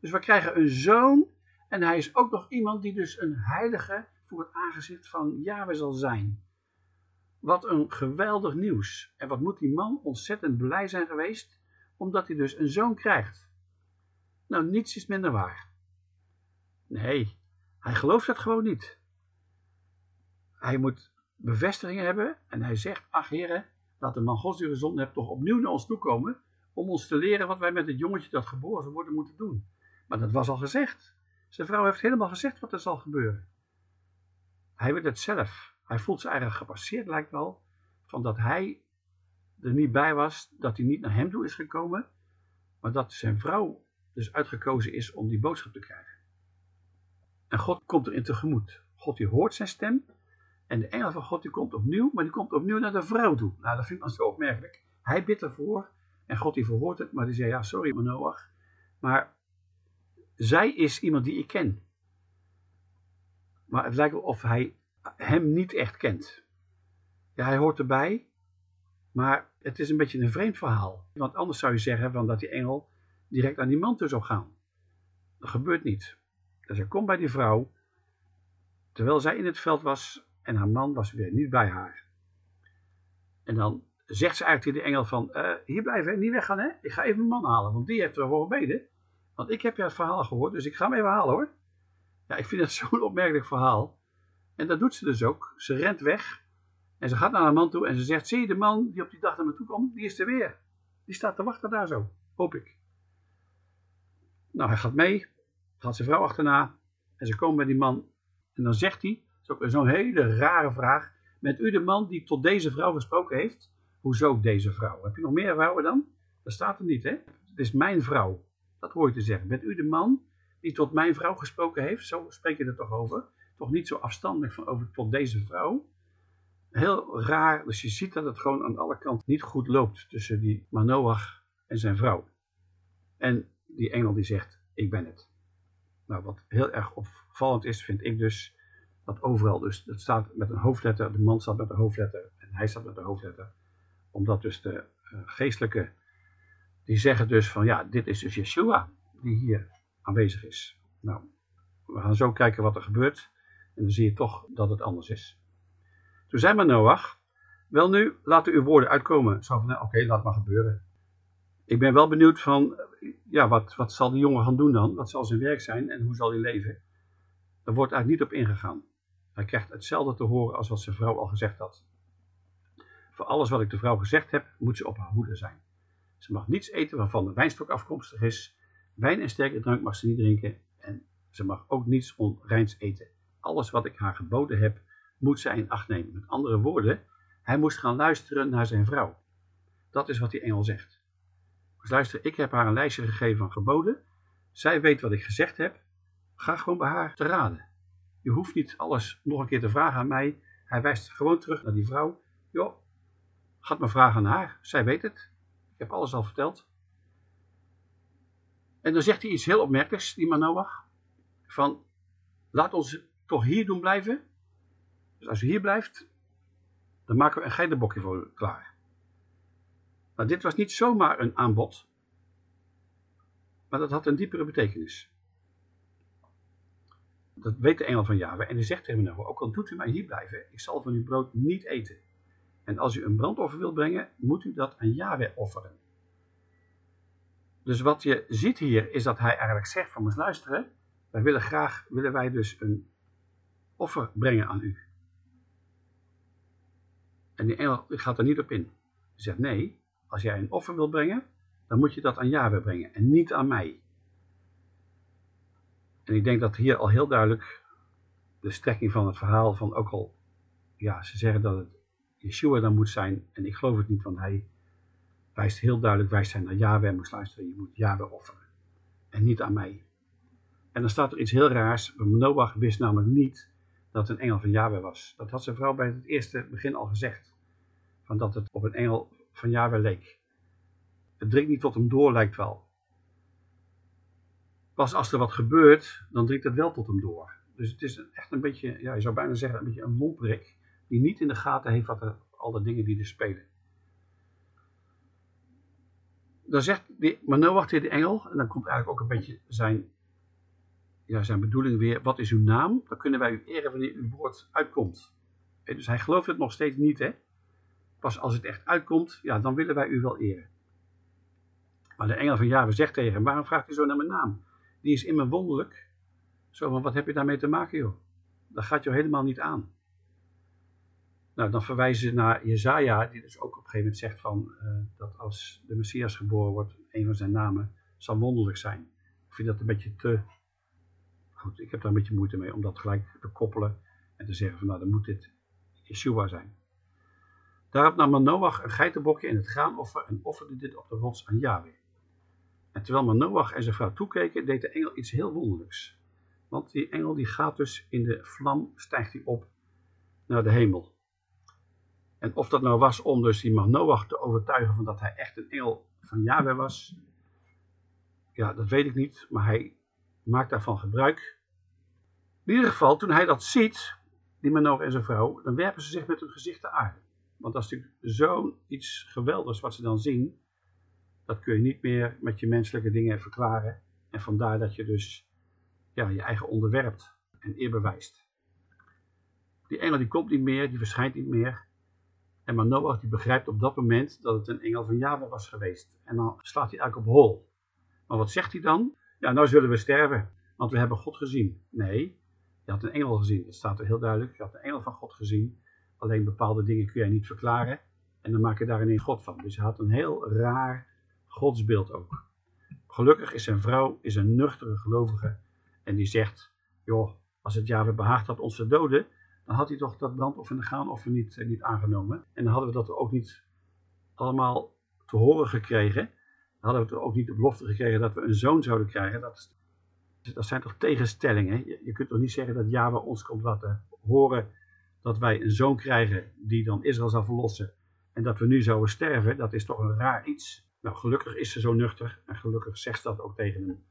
Dus we krijgen een zoon en hij is ook nog iemand die dus een heilige voor het aangezicht van Yahweh zal zijn. Wat een geweldig nieuws. En wat moet die man ontzettend blij zijn geweest, omdat hij dus een zoon krijgt. Nou, niets is minder waar. Nee, hij gelooft dat gewoon niet. Hij moet bevestiging hebben en hij zegt, ach heren, laat de man Gods die gezonden hebt toch opnieuw naar ons toekomen om ons te leren wat wij met het jongetje dat geboren zou worden moeten doen. Maar dat was al gezegd. Zijn vrouw heeft helemaal gezegd wat er zal gebeuren. Hij weet het zelf. Hij voelt zich eigenlijk gepasseerd, lijkt wel, van dat hij er niet bij was, dat hij niet naar hem toe is gekomen, maar dat zijn vrouw dus uitgekozen is om die boodschap te krijgen. En God komt erin tegemoet. God die hoort zijn stem en de engel van God die komt opnieuw, maar die komt opnieuw naar de vrouw toe. Nou, dat vind ik zo opmerkelijk. Hij bidt ervoor en God die verhoort het, maar die zei, ja, sorry Manoach, maar zij is iemand die ik ken. Maar het lijkt wel of hij hem niet echt kent. Ja, hij hoort erbij, maar het is een beetje een vreemd verhaal. Want anders zou je zeggen van dat die engel direct aan die man toe zou gaan. Dat gebeurt niet. Dus hij komt bij die vrouw, terwijl zij in het veld was en haar man was weer niet bij haar. En dan zegt ze eigenlijk tegen de engel van, uh, hier blijven, niet weggaan hè, ik ga even mijn man halen, want die heeft ervoor gebeden. Want ik heb ja het verhaal gehoord, dus ik ga hem even halen hoor. Ja, ik vind het zo'n opmerkelijk verhaal. En dat doet ze dus ook. Ze rent weg en ze gaat naar haar man toe en ze zegt, zie je de man die op die dag naar me toe komt, die is er weer. Die staat te wachten daar zo, hoop ik. Nou, hij gaat mee, gaat zijn vrouw achterna en ze komen bij die man en dan zegt hij, zo'n hele rare vraag, met u de man die tot deze vrouw gesproken heeft? Hoezo deze vrouw? Heb je nog meer vrouwen dan? Dat staat er niet, hè? Het is mijn vrouw. Dat hoor je te zeggen. Bent u de man die tot mijn vrouw gesproken heeft? Zo spreek je er toch over? Toch niet zo afstandelijk van over tot deze vrouw? Heel raar, dus je ziet dat het gewoon aan alle kanten niet goed loopt tussen die Manoach en zijn vrouw. En die engel die zegt, ik ben het. Nou, wat heel erg opvallend is, vind ik dus, dat overal dus, het staat met een hoofdletter, de man staat met een hoofdletter en hij staat met een hoofdletter. Omdat dus de uh, geestelijke, die zeggen dus van, ja, dit is dus Yeshua die hier aanwezig is. Nou, we gaan zo kijken wat er gebeurt en dan zie je toch dat het anders is. Toen zei maar Noach, wel nu, laten uw woorden uitkomen. Zo van, nou, oké, laat maar gebeuren. Ik ben wel benieuwd van, ja, wat, wat zal die jongen gaan doen dan? Wat zal zijn werk zijn en hoe zal hij leven? Daar wordt eigenlijk niet op ingegaan. Hij krijgt hetzelfde te horen als wat zijn vrouw al gezegd had. Voor alles wat ik de vrouw gezegd heb, moet ze op haar hoede zijn. Ze mag niets eten waarvan de wijnstok afkomstig is. Wijn en sterke drank mag ze niet drinken. En ze mag ook niets onreins eten. Alles wat ik haar geboden heb, moet zij in acht nemen. Met andere woorden, hij moest gaan luisteren naar zijn vrouw. Dat is wat die engel zegt. Dus luister, ik heb haar een lijstje gegeven van geboden. Zij weet wat ik gezegd heb. Ga gewoon bij haar te raden. Je hoeft niet alles nog een keer te vragen aan mij. Hij wijst gewoon terug naar die vrouw. Joh, gaat maar vragen aan haar. Zij weet het. Ik heb alles al verteld. En dan zegt hij iets heel opmerkelijks, die Manoach. Van, laat ons toch hier doen blijven? Dus als u hier blijft, dan maken we een geitenbokje voor klaar. Nou, dit was niet zomaar een aanbod, maar dat had een diepere betekenis. Dat weet de engel van Yahweh en die zegt tegen Noah, ook al doet u mij hier blijven, ik zal van uw brood niet eten. En als u een brandoffer wilt brengen, moet u dat aan Yahweh offeren. Dus wat je ziet hier is dat hij eigenlijk zegt van, eens luisteren, wij willen graag, willen wij dus een offer brengen aan u. En die engel gaat er niet op in. Hij zegt, nee, als jij een offer wilt brengen, dan moet je dat aan Yahweh brengen en niet aan mij. En ik denk dat hier al heel duidelijk de strekking van het verhaal van ook al, ja, ze zeggen dat het Yeshua dan moet zijn, en ik geloof het niet, want hij wijst heel duidelijk, wijst zijn naar Yahweh, moest luisteren, je moet Yahweh offeren en niet aan mij. En dan staat er iets heel raars, Noach wist namelijk niet dat een engel van Yahweh was. Dat had zijn vrouw bij het eerste begin al gezegd, van dat het op een engel van Yahweh leek. Het dringt niet tot hem door, lijkt wel. Pas als er wat gebeurt, dan dringt het wel tot hem door. Dus het is echt een beetje, ja, je zou bijna zeggen, een beetje een lomprik, die niet in de gaten heeft wat er, al de dingen die er spelen. Dan zegt die, nou wacht hier de engel, en dan komt eigenlijk ook een beetje zijn, ja, zijn bedoeling weer, wat is uw naam? Dan kunnen wij u eren wanneer uw woord uitkomt. dus hij gelooft het nog steeds niet, hè. Pas als het echt uitkomt, ja, dan willen wij u wel eren. Maar de engel van Java zegt tegen hem, waarom vraagt u zo naar mijn naam? Die is immer wonderlijk. Zo van, wat heb je daarmee te maken, joh? Dat gaat jou helemaal niet aan. Nou, dan verwijzen ze naar Jezaja, die dus ook op een gegeven moment zegt van, uh, dat als de Messias geboren wordt, een van zijn namen zal wonderlijk zijn. Ik vind dat een beetje te... Goed, ik heb daar een beetje moeite mee om dat gelijk te koppelen en te zeggen van, nou, dan moet dit Yeshua zijn. Daarop nam Manoach een geitenbokje in het graanoffer en offerde dit op de rots aan Yahweh. En terwijl Manoach en zijn vrouw toekeken, deed de engel iets heel wonderlijks. Want die engel die gaat dus in de vlam, stijgt hij op naar de hemel. En of dat nou was om dus die Manoach te overtuigen van dat hij echt een engel van Yahweh was, ja, dat weet ik niet, maar hij maakt daarvan gebruik. In ieder geval, toen hij dat ziet, die Manoach en zijn vrouw, dan werpen ze zich met hun gezicht te aarde. Want dat is natuurlijk zoiets geweldigs wat ze dan zien. Dat kun je niet meer met je menselijke dingen verklaren. En vandaar dat je dus ja, je eigen onderwerpt en eer bewijst. Die engel die komt niet meer, die verschijnt niet meer. En maar Noach die begrijpt op dat moment dat het een engel van Yahweh was geweest. En dan slaat hij eigenlijk op hol. Maar wat zegt hij dan? Ja, nou zullen we sterven, want we hebben God gezien. Nee, je had een engel gezien. Dat staat er heel duidelijk. Je had een engel van God gezien. Alleen bepaalde dingen kun jij niet verklaren. En dan maak je daar een God van. Dus hij had een heel raar godsbeeld ook. Gelukkig is zijn vrouw is een nuchtere gelovige. En die zegt, joh, als het Java behaagd had ons te doden, dan had hij toch dat brandoffer en de niet, eh, niet aangenomen. En dan hadden we dat ook niet allemaal te horen gekregen. Hadden we ook niet de belofte gekregen dat we een zoon zouden krijgen. Dat, dat zijn toch tegenstellingen. Je, kunt toch niet zeggen dat Java ons komt laten horen dat wij een zoon krijgen die dan Israël zal verlossen en dat we nu zouden sterven, dat is toch een raar iets. Nou, gelukkig is ze zo nuchter en gelukkig zegt dat ook tegen hem,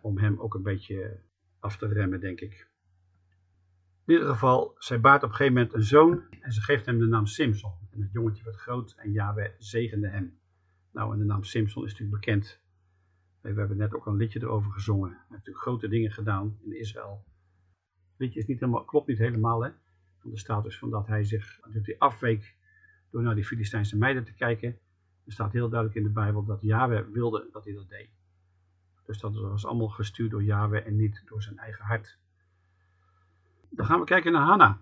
om hem ook een beetje af te remmen, denk ik. In ieder geval, zij baart op een gegeven moment een zoon en ze geeft hem de naam Simson. En het jongetje werd groot en Yahweh zegende hem. Nou, en de naam Simson is natuurlijk bekend. We hebben net ook een liedje erover gezongen. Hij heeft natuurlijk grote dingen gedaan in Israël. Het liedje is niet helemaal, klopt niet helemaal, hè van de status van dat hij zich hij afweek door naar die Filistijnse meiden te kijken. Er staat heel duidelijk in de Bijbel dat Yahweh wilde dat hij dat deed. Dus dat was allemaal gestuurd door Yahweh en niet door zijn eigen hart. Dan gaan we kijken naar Hanna.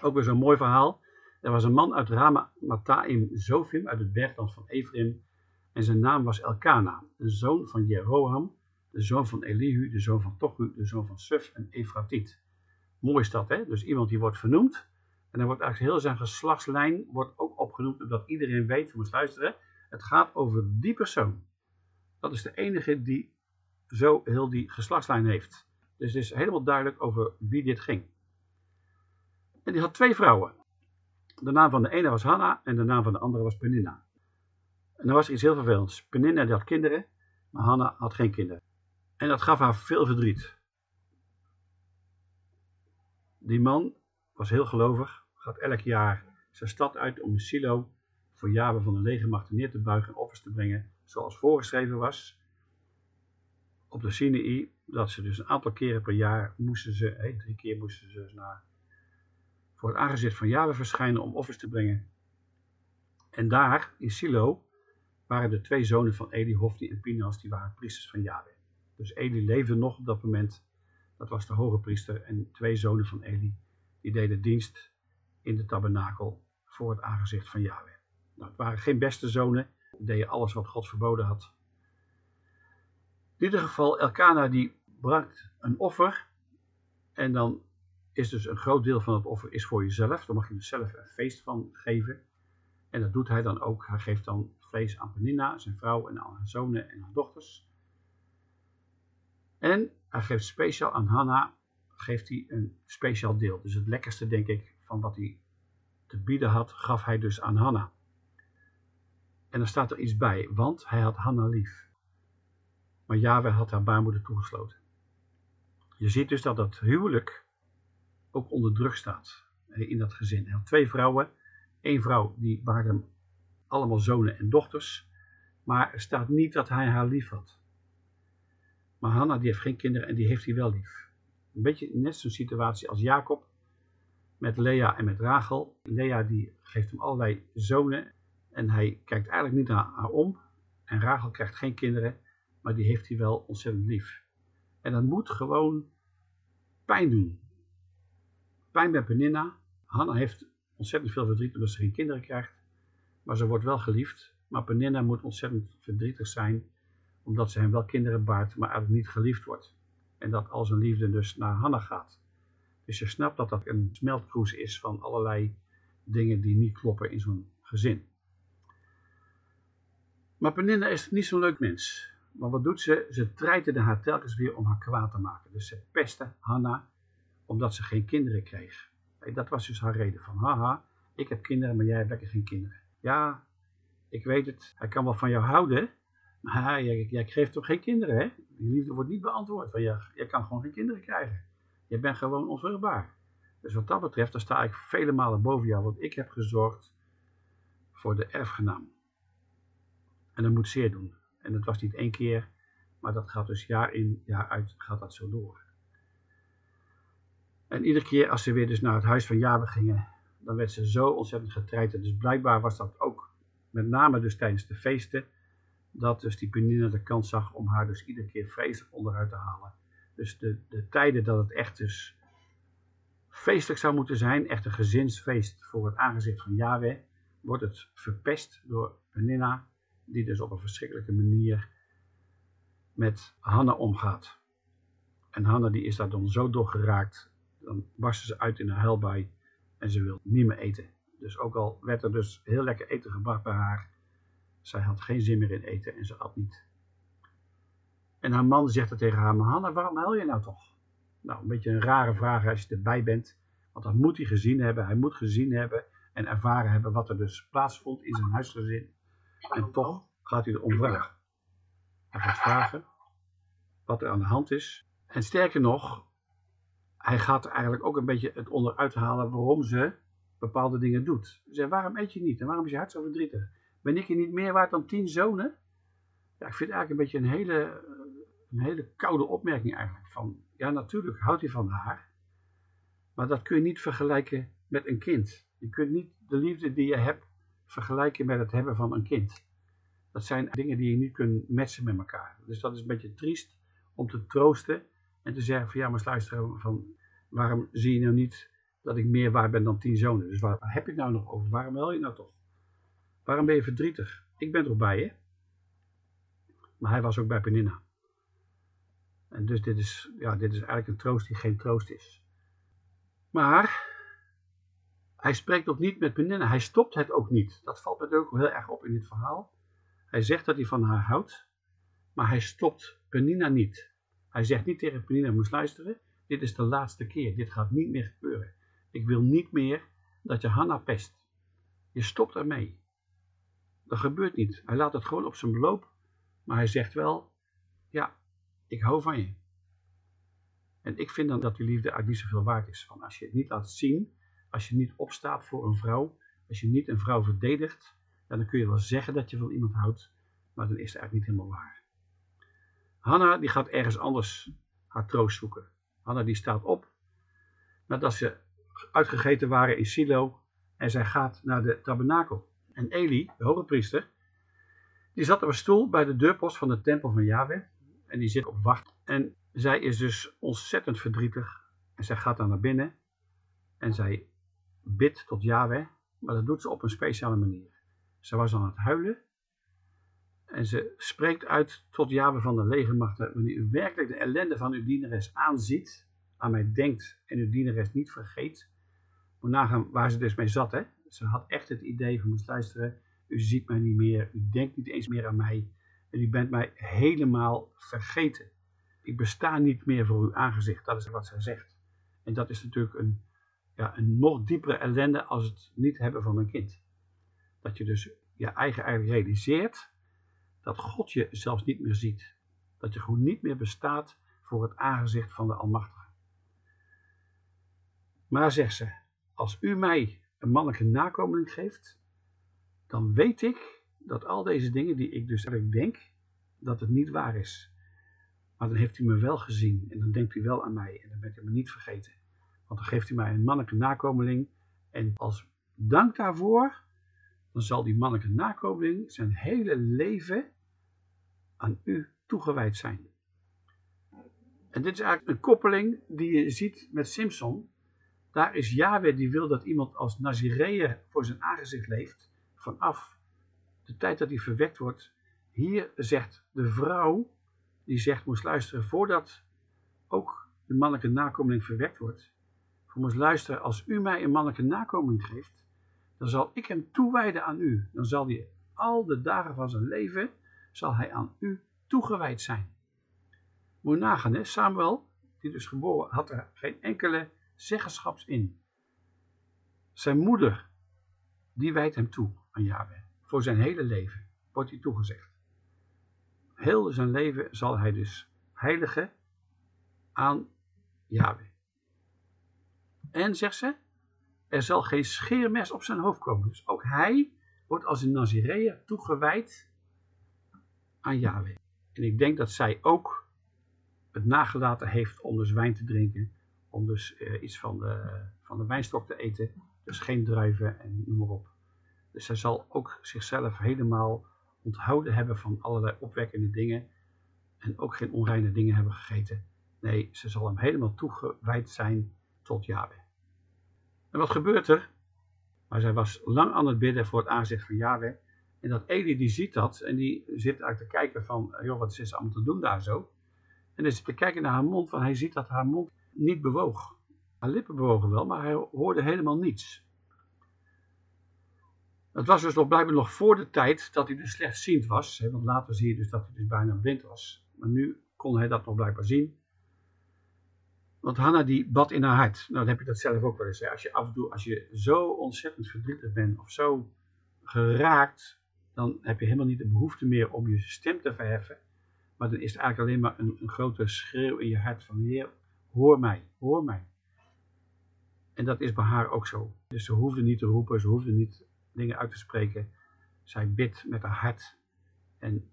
Ook weer zo'n mooi verhaal. Er was een man uit Ramathaim Zofim, uit het bergland van Ephraim. En zijn naam was Elkana, de zoon van Jeroham, de zoon van Elihu, de zoon van Tochu, de zoon van Suf en Efratiet. Mooi is dat, hè? Dus iemand die wordt vernoemd. En dan wordt eigenlijk heel zijn geslachtslijn wordt ook opgenoemd, zodat iedereen weet, je moet luisteren, het gaat over die persoon. Dat is de enige die zo heel die geslachtslijn heeft. Dus het is helemaal duidelijk over wie dit ging. En die had twee vrouwen. De naam van de ene was Hanna en de naam van de andere was Peninna. En er was iets heel vervelends. Peninna had kinderen, maar Hanna had geen kinderen. En dat gaf haar veel verdriet. Die man was heel gelovig, gaat elk jaar zijn stad uit om in Silo voor Java van de legermachten neer te buigen en offers te brengen, zoals voorgeschreven was op de Sinai, dat ze dus een aantal keren per jaar moesten ze, drie keer moesten ze dus naar, voor het aangezicht van Java verschijnen om offers te brengen. En daar, in Silo, waren de twee zonen van Eli, Hofni en Pinas, die waren priesters van Yahweh. Dus Eli leefde nog op dat moment, dat was de hoge priester, en twee zonen van Eli, die deden dienst in de tabernakel voor het aangezicht van Yahweh. Nou, het waren geen beste zonen, deden alles wat God verboden had. In ieder geval, Elkana die bracht een offer en dan is dus een groot deel van het offer is voor jezelf. Dan mag je er zelf een feest van geven. En dat doet hij dan ook. Hij geeft dan vlees aan Penina, zijn vrouw en aan haar zonen en haar dochters. En hij geeft speciaal aan Hanna geeft hij een speciaal deel. Dus het lekkerste, denk ik, van wat hij te bieden had, gaf hij dus aan Hanna. En dan staat er iets bij, want hij had Hanna lief. Maar Yahweh had haar baarmoeder toegesloten. Je ziet dus dat dat huwelijk ook onder druk staat in dat gezin. Hij had twee vrouwen. Eén vrouw die baarde hem allemaal zonen en dochters. Maar er staat niet dat hij haar lief had. Maar Hanna die heeft geen kinderen en die heeft hij wel lief. Een beetje net zo'n situatie als Jacob met Lea en met Rachel. Lea die geeft hem allerlei zonen en hij kijkt eigenlijk niet naar haar om. En Rachel krijgt geen kinderen, maar die heeft hij wel ontzettend lief. En dat moet gewoon pijn doen. Pijn bij Peninna. Hanna heeft ontzettend veel verdriet omdat ze geen kinderen krijgt. Maar ze wordt wel geliefd. Maar Peninna moet ontzettend verdrietig zijn omdat ze hem wel kinderen baart, maar eigenlijk niet geliefd wordt. En dat al zijn liefde dus naar Hanna gaat. Dus je snapt dat dat een smeltkroes is van allerlei dingen die niet kloppen in zo'n gezin. Maar Peninna is niet zo'n leuk mens. Maar wat doet ze? Ze treiterde haar telkens weer om haar kwaad te maken. Dus ze pestte Hanna omdat ze geen kinderen kreeg. Dat was dus haar reden van, haha, ik heb kinderen, maar jij hebt lekker geen kinderen. Ja, ik weet het, hij kan wel van jou houden, maar jij, jij geeft toch geen kinderen, hè? Die liefde wordt niet beantwoord, want jij, jij kan gewoon geen kinderen krijgen. Je bent gewoon onvruchtbaar. Dus wat dat betreft, dan sta ik vele malen boven jou, want ik heb gezorgd voor de erfgenaam. En dat moet zeer doen. En dat was niet één keer, maar dat gaat dus jaar in, jaar uit, gaat dat zo door. En iedere keer als ze weer dus naar het huis van Jabe gingen, dan werd ze zo ontzettend getreiterd. Dus blijkbaar was dat ook, met name dus tijdens de feesten, dat dus die Penina de kans zag om haar dus iedere keer vreselijk onderuit te halen. Dus de, de tijden dat het echt dus feestelijk zou moeten zijn, echt een gezinsfeest voor het aangezicht van Yahweh, wordt het verpest door Penina, die dus op een verschrikkelijke manier met Hanna omgaat. En Hanna die is daar dan zo door geraakt, dan barsten ze uit in een huilbui en ze wil niet meer eten. Dus ook al werd er dus heel lekker eten gebracht bij haar, zij had geen zin meer in eten en ze at niet. En haar man zegt er tegen haar, maar waarom huil je nou toch? Nou, een beetje een rare vraag als je erbij bent, want dat moet hij gezien hebben. Hij moet gezien hebben en ervaren hebben wat er dus plaatsvond in zijn huisgezin. En toch gaat hij erom vragen. Hij gaat vragen wat er aan de hand is. En sterker nog, hij gaat eigenlijk ook een beetje het onderuit halen waarom ze bepaalde dingen doet. Ze waarom eet je niet? En waarom is je hart zo verdrietig? Ben ik je niet meer waard dan tien zonen? Ja, ik vind het eigenlijk een beetje een hele, een hele koude opmerking eigenlijk. Van, ja, natuurlijk houdt hij van haar. Maar dat kun je niet vergelijken met een kind. Je kunt niet de liefde die je hebt vergelijken met het hebben van een kind. Dat zijn dingen die je niet kunt matchen met elkaar. Dus dat is een beetje triest om te troosten en te zeggen van ja, maar luister, van, waarom zie je nou niet dat ik meer waard ben dan tien zonen? Dus waar, heb je het nou nog over? Waarom wil je nou toch? Waarom ben je verdrietig? Ik ben toch bij je? Maar hij was ook bij Peninna. En dus dit is, ja, dit is eigenlijk een troost die geen troost is. Maar hij spreekt ook niet met Peninna. Hij stopt het ook niet. Dat valt me ook heel erg op in dit verhaal. Hij zegt dat hij van haar houdt, maar hij stopt Penina niet. Hij zegt niet tegen Penina, moest luisteren, dit is de laatste keer, dit gaat niet meer gebeuren. Ik wil niet meer dat je Hanna pest. Je stopt ermee. Dat gebeurt niet. Hij laat het gewoon op zijn beloop, maar hij zegt wel, ja, ik hou van je. En ik vind dan dat die liefde eigenlijk niet zoveel waard is. Van als je het niet laat zien, als je niet opstaat voor een vrouw, als je niet een vrouw verdedigt, dan kun je wel zeggen dat je van iemand houdt, maar dan is het eigenlijk niet helemaal waar. Hanna die gaat ergens anders haar troost zoeken. Hanna die staat op nadat ze uitgegeten waren in Silo en zij gaat naar de tabernakel. En Eli, de hoge priester, die zat op een stoel bij de deurpost van de tempel van Yahweh en die zit op wacht. En zij is dus ontzettend verdrietig en zij gaat dan naar binnen en zij bidt tot Yahweh, maar dat doet ze op een speciale manier. Ze was aan het huilen en ze spreekt uit tot Yahweh van de legermachten, wanneer u werkelijk de ellende van uw dienares aanziet, aan mij denkt en uw dienares niet vergeet, moet nagaan waar ze dus mee zat. Hè? Ze had echt het idee van, moet luisteren, u ziet mij niet meer, u denkt niet eens meer aan mij en u bent mij helemaal vergeten. Ik besta niet meer voor uw aangezicht, dat is wat zij zegt. En dat is natuurlijk een, ja, een nog diepere ellende als het niet hebben van een kind. Dat je dus je eigen eigenlijk realiseert dat God je zelfs niet meer ziet. Dat je gewoon niet meer bestaat voor het aangezicht van de Almachtige. Maar zegt ze, als u mij een mannelijke nakomeling geeft, dan weet ik dat al deze dingen die ik dus eigenlijk denk, dat het niet waar is. Maar dan heeft u me wel gezien en dan denkt u wel aan mij en dan bent u me niet vergeten. Want dan geeft u mij een mannelijke nakomeling en als dank daarvoor, dan zal die mannelijke nakomeling zijn hele leven aan u toegewijd zijn. En dit is eigenlijk een koppeling die je ziet met Simpson. Daar is Yahweh die wil dat iemand als Nazireër voor zijn aangezicht leeft, vanaf de tijd dat hij verwekt wordt. Hier zegt de vrouw, die zegt, moest luisteren, voordat ook de mannelijke nakomeling verwekt wordt. Moest luisteren, als u mij een mannelijke nakomeling geeft, dan zal ik hem toewijden aan u. Dan zal hij al de dagen van zijn leven, zal hij aan u toegewijd zijn. Moet je nagaan, hè? Samuel, die dus geboren, had er geen enkele zeggenschaps in. Zijn moeder, die wijdt hem toe aan Yahweh. Voor zijn hele leven wordt hij toegezegd. Heel zijn leven zal hij dus heiligen aan Yahweh. En, zegt ze, er zal geen scheermes op zijn hoofd komen. Dus ook hij wordt als een Nazireër toegewijd aan Yahweh. En ik denk dat zij ook het nagelaten heeft om dus wijn te drinken, om dus uh, iets van de, van de wijnstok te eten, dus geen druiven en noem maar op. Dus zij zal ook zichzelf helemaal onthouden hebben van allerlei opwekkende dingen en ook geen onreine dingen hebben gegeten. Nee, ze zal hem helemaal toegewijd zijn tot Yahweh. En wat gebeurt er? Maar zij was lang aan het bidden voor het aanzicht van Yahweh. En dat Eli die ziet dat en die zit eigenlijk te kijken van, joh, wat is ze allemaal te doen daar zo? En hij zit te kijken naar haar mond, want hij ziet dat haar mond niet bewoog. Haar lippen bewogen wel, maar hij hoorde helemaal niets. Het was dus nog blijkbaar nog voor de tijd dat hij dus slechtziend was. Hè, want later zie je dus dat hij dus bijna blind was. Maar nu kon hij dat nog blijkbaar zien. Want Hanna die bad in haar hart. Nou, dan heb je dat zelf ook wel eens. Hè. Als je af en toe, als je zo ontzettend verdrietig bent of zo geraakt, dan heb je helemaal niet de behoefte meer om je stem te verheffen. Maar dan is het eigenlijk alleen maar een, een grote schreeuw in je hart van Heer, hoor mij, hoor mij. En dat is bij haar ook zo. Dus ze hoefde niet te roepen, ze hoefde niet dingen uit te spreken. Zij bidt met haar hart. En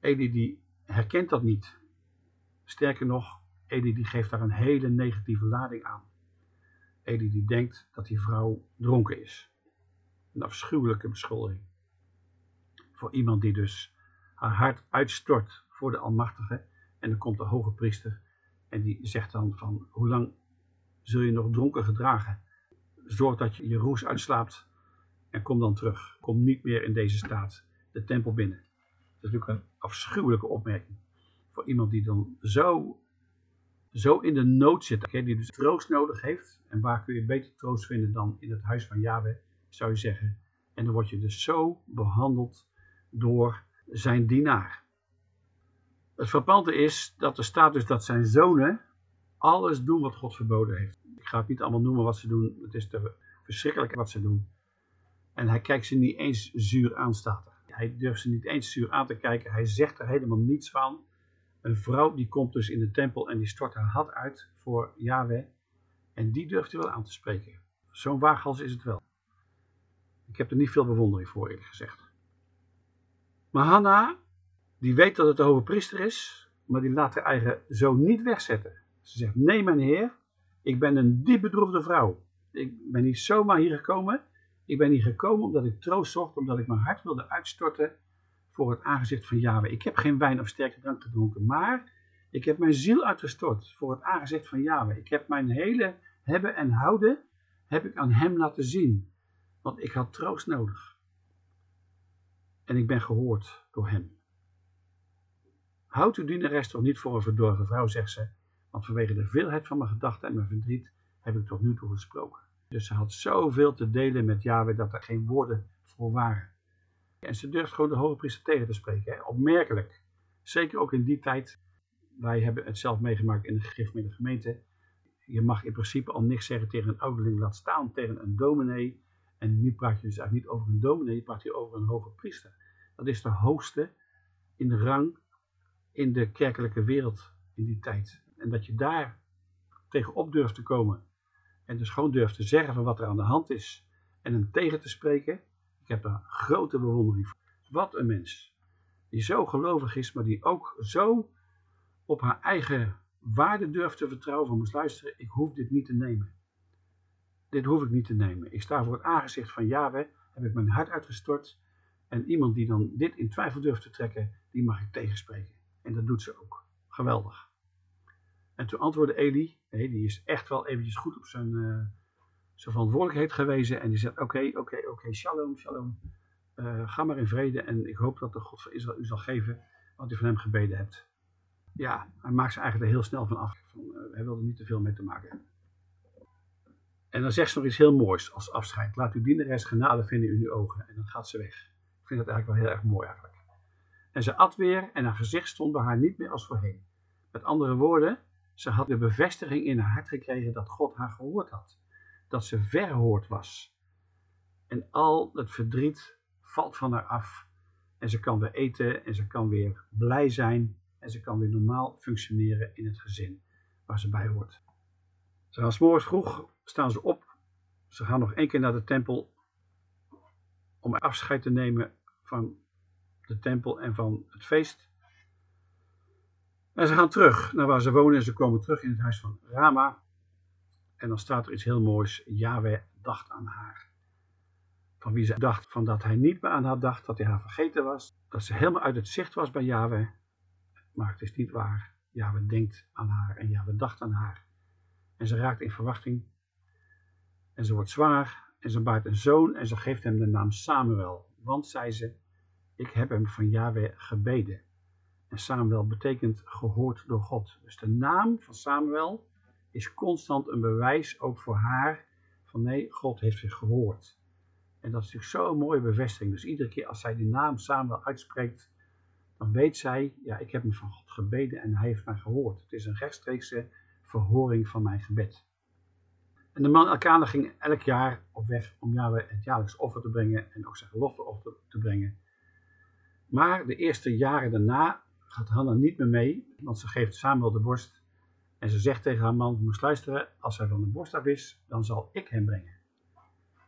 Eli die herkent dat niet. Sterker nog, Eli die geeft daar een hele negatieve lading aan. Eli die denkt dat die vrouw dronken is. Een afschuwelijke beschuldiging. Voor iemand die dus haar hart uitstort voor de Almachtige. En dan komt de hoge priester en die zegt dan van, hoe lang zul je nog dronken gedragen? Zorg dat je je roes uitslaapt en kom dan terug. Kom niet meer in deze staat de tempel binnen. Dat is natuurlijk een afschuwelijke opmerking. Voor iemand die dan zo, zo in de nood zit, die dus troost nodig heeft. En waar kun je beter troost vinden dan in het huis van Yahweh, zou je zeggen. En dan word je dus zo behandeld door zijn dienaar. Het frappante is dat er staat dus dat zijn zonen alles doen wat God verboden heeft. Ik ga het niet allemaal noemen wat ze doen, het is te verschrikkelijk wat ze doen. En hij kijkt ze niet eens zuur aan, staat. Hij durft ze niet eens zuur aan te kijken, hij zegt er helemaal niets van. Een vrouw die komt dus in de tempel en die stort haar had uit voor Yahweh. En die durft hij wel aan te spreken. Zo'n waaghals is het wel. Ik heb er niet veel bewondering voor eerlijk gezegd. Maar Hanna, die weet dat het de hoge priester is, maar die laat haar eigen zoon niet wegzetten. Ze zegt, nee mijn heer, ik ben een diep bedroefde vrouw. Ik ben niet zomaar hier gekomen. Ik ben hier gekomen omdat ik troost zocht, omdat ik mijn hart wilde uitstorten voor het aangezicht van Yahweh. Ik heb geen wijn of sterke drank gedronken, maar ik heb mijn ziel uitgestort voor het aangezicht van Yahweh. Ik heb mijn hele hebben en houden heb ik aan hem laten zien, want ik had troost nodig. En ik ben gehoord door hem. Houd uw dienares toch niet voor een verdorven vrouw, zegt ze, want vanwege de veelheid van mijn gedachten en mijn verdriet heb ik tot nu toe gesproken. Dus ze had zoveel te delen met Yahweh dat er geen woorden voor waren. En ze durft gewoon de hoge priester tegen te spreken. Opmerkelijk. Zeker ook in die tijd. Wij hebben het zelf meegemaakt in de gegrift met de gemeente. Je mag in principe al niks zeggen tegen een ouderling, laat staan tegen een dominee. En nu praat je dus eigenlijk niet over een dominee, je praat hier over een hoge priester. Dat is de hoogste in de rang in de kerkelijke wereld in die tijd. En dat je daar tegenop durft te komen en dus gewoon durft te zeggen van wat er aan de hand is en hem tegen te spreken. Ik heb daar grote bewondering voor. Wat een mens. Die zo gelovig is, maar die ook zo op haar eigen waarde durft te vertrouwen van moest luisteren. Ik hoef dit niet te nemen. Dit hoef ik niet te nemen. Ik sta voor het aangezicht van Yahweh, heb ik mijn hart uitgestort. En iemand die dan dit in twijfel durft te trekken, die mag ik tegenspreken. En dat doet ze ook. Geweldig. En toen antwoordde Eli, nee, die is echt wel eventjes goed op zijn, uh, zijn verantwoordelijkheid gewezen. En die zegt, oké, oké, oké, shalom, shalom. Uh, ga maar in vrede en ik hoop dat de God van Israël u zal geven wat u van hem gebeden hebt. Ja, hij maakt ze eigenlijk er heel snel van af. Uh, hij wilde niet te veel mee te maken hebben. En dan zegt ze nog iets heel moois als afscheid. Laat uw dienares genade vinden in uw ogen. En dan gaat ze weg. Ik vind dat eigenlijk wel heel erg mooi eigenlijk. En ze at weer en haar gezicht stond bij haar niet meer als voorheen. Met andere woorden, ze had de bevestiging in haar hart gekregen dat God haar gehoord had. Dat ze verhoord was. En al het verdriet valt van haar af. En ze kan weer eten en ze kan weer blij zijn. En ze kan weer normaal functioneren in het gezin waar ze bij hoort. Ze gaan s'morgens vroeg, staan ze op. Ze gaan nog één keer naar de tempel om afscheid te nemen van de tempel en van het feest. En ze gaan terug naar waar ze wonen en ze komen terug in het huis van Rama. En dan staat er iets heel moois. Yahweh dacht aan haar. Van wie ze dacht van dat hij niet meer aan haar dacht, dat hij haar vergeten was. Dat ze helemaal uit het zicht was bij Yahweh. Maar het is niet waar. Yahweh denkt aan haar en Yahweh dacht aan haar. En ze raakt in verwachting. En ze wordt zwanger en ze baart een zoon en ze geeft hem de naam Samuel. Want, zei ze, ik heb hem van Yahweh gebeden. En Samuel betekent gehoord door God. Dus de naam van Samuel is constant een bewijs ook voor haar van nee, God heeft zich gehoord. En dat is natuurlijk zo'n mooie bevestiging. Dus iedere keer als zij die naam Samuel uitspreekt, dan weet zij, ja, ik heb hem van God gebeden en hij heeft mij gehoord. Het is een rechtstreekse verhoring van mijn gebed. En de man Elkanah ging elk jaar op weg om Yahweh het jaarlijks offer te brengen en ook zijn gelofteoffer te brengen. Maar de eerste jaren daarna gaat Hanna niet meer mee, want ze geeft Samuel de borst. En ze zegt tegen haar man, moest luisteren, als hij van de borst af is, dan zal ik hem brengen.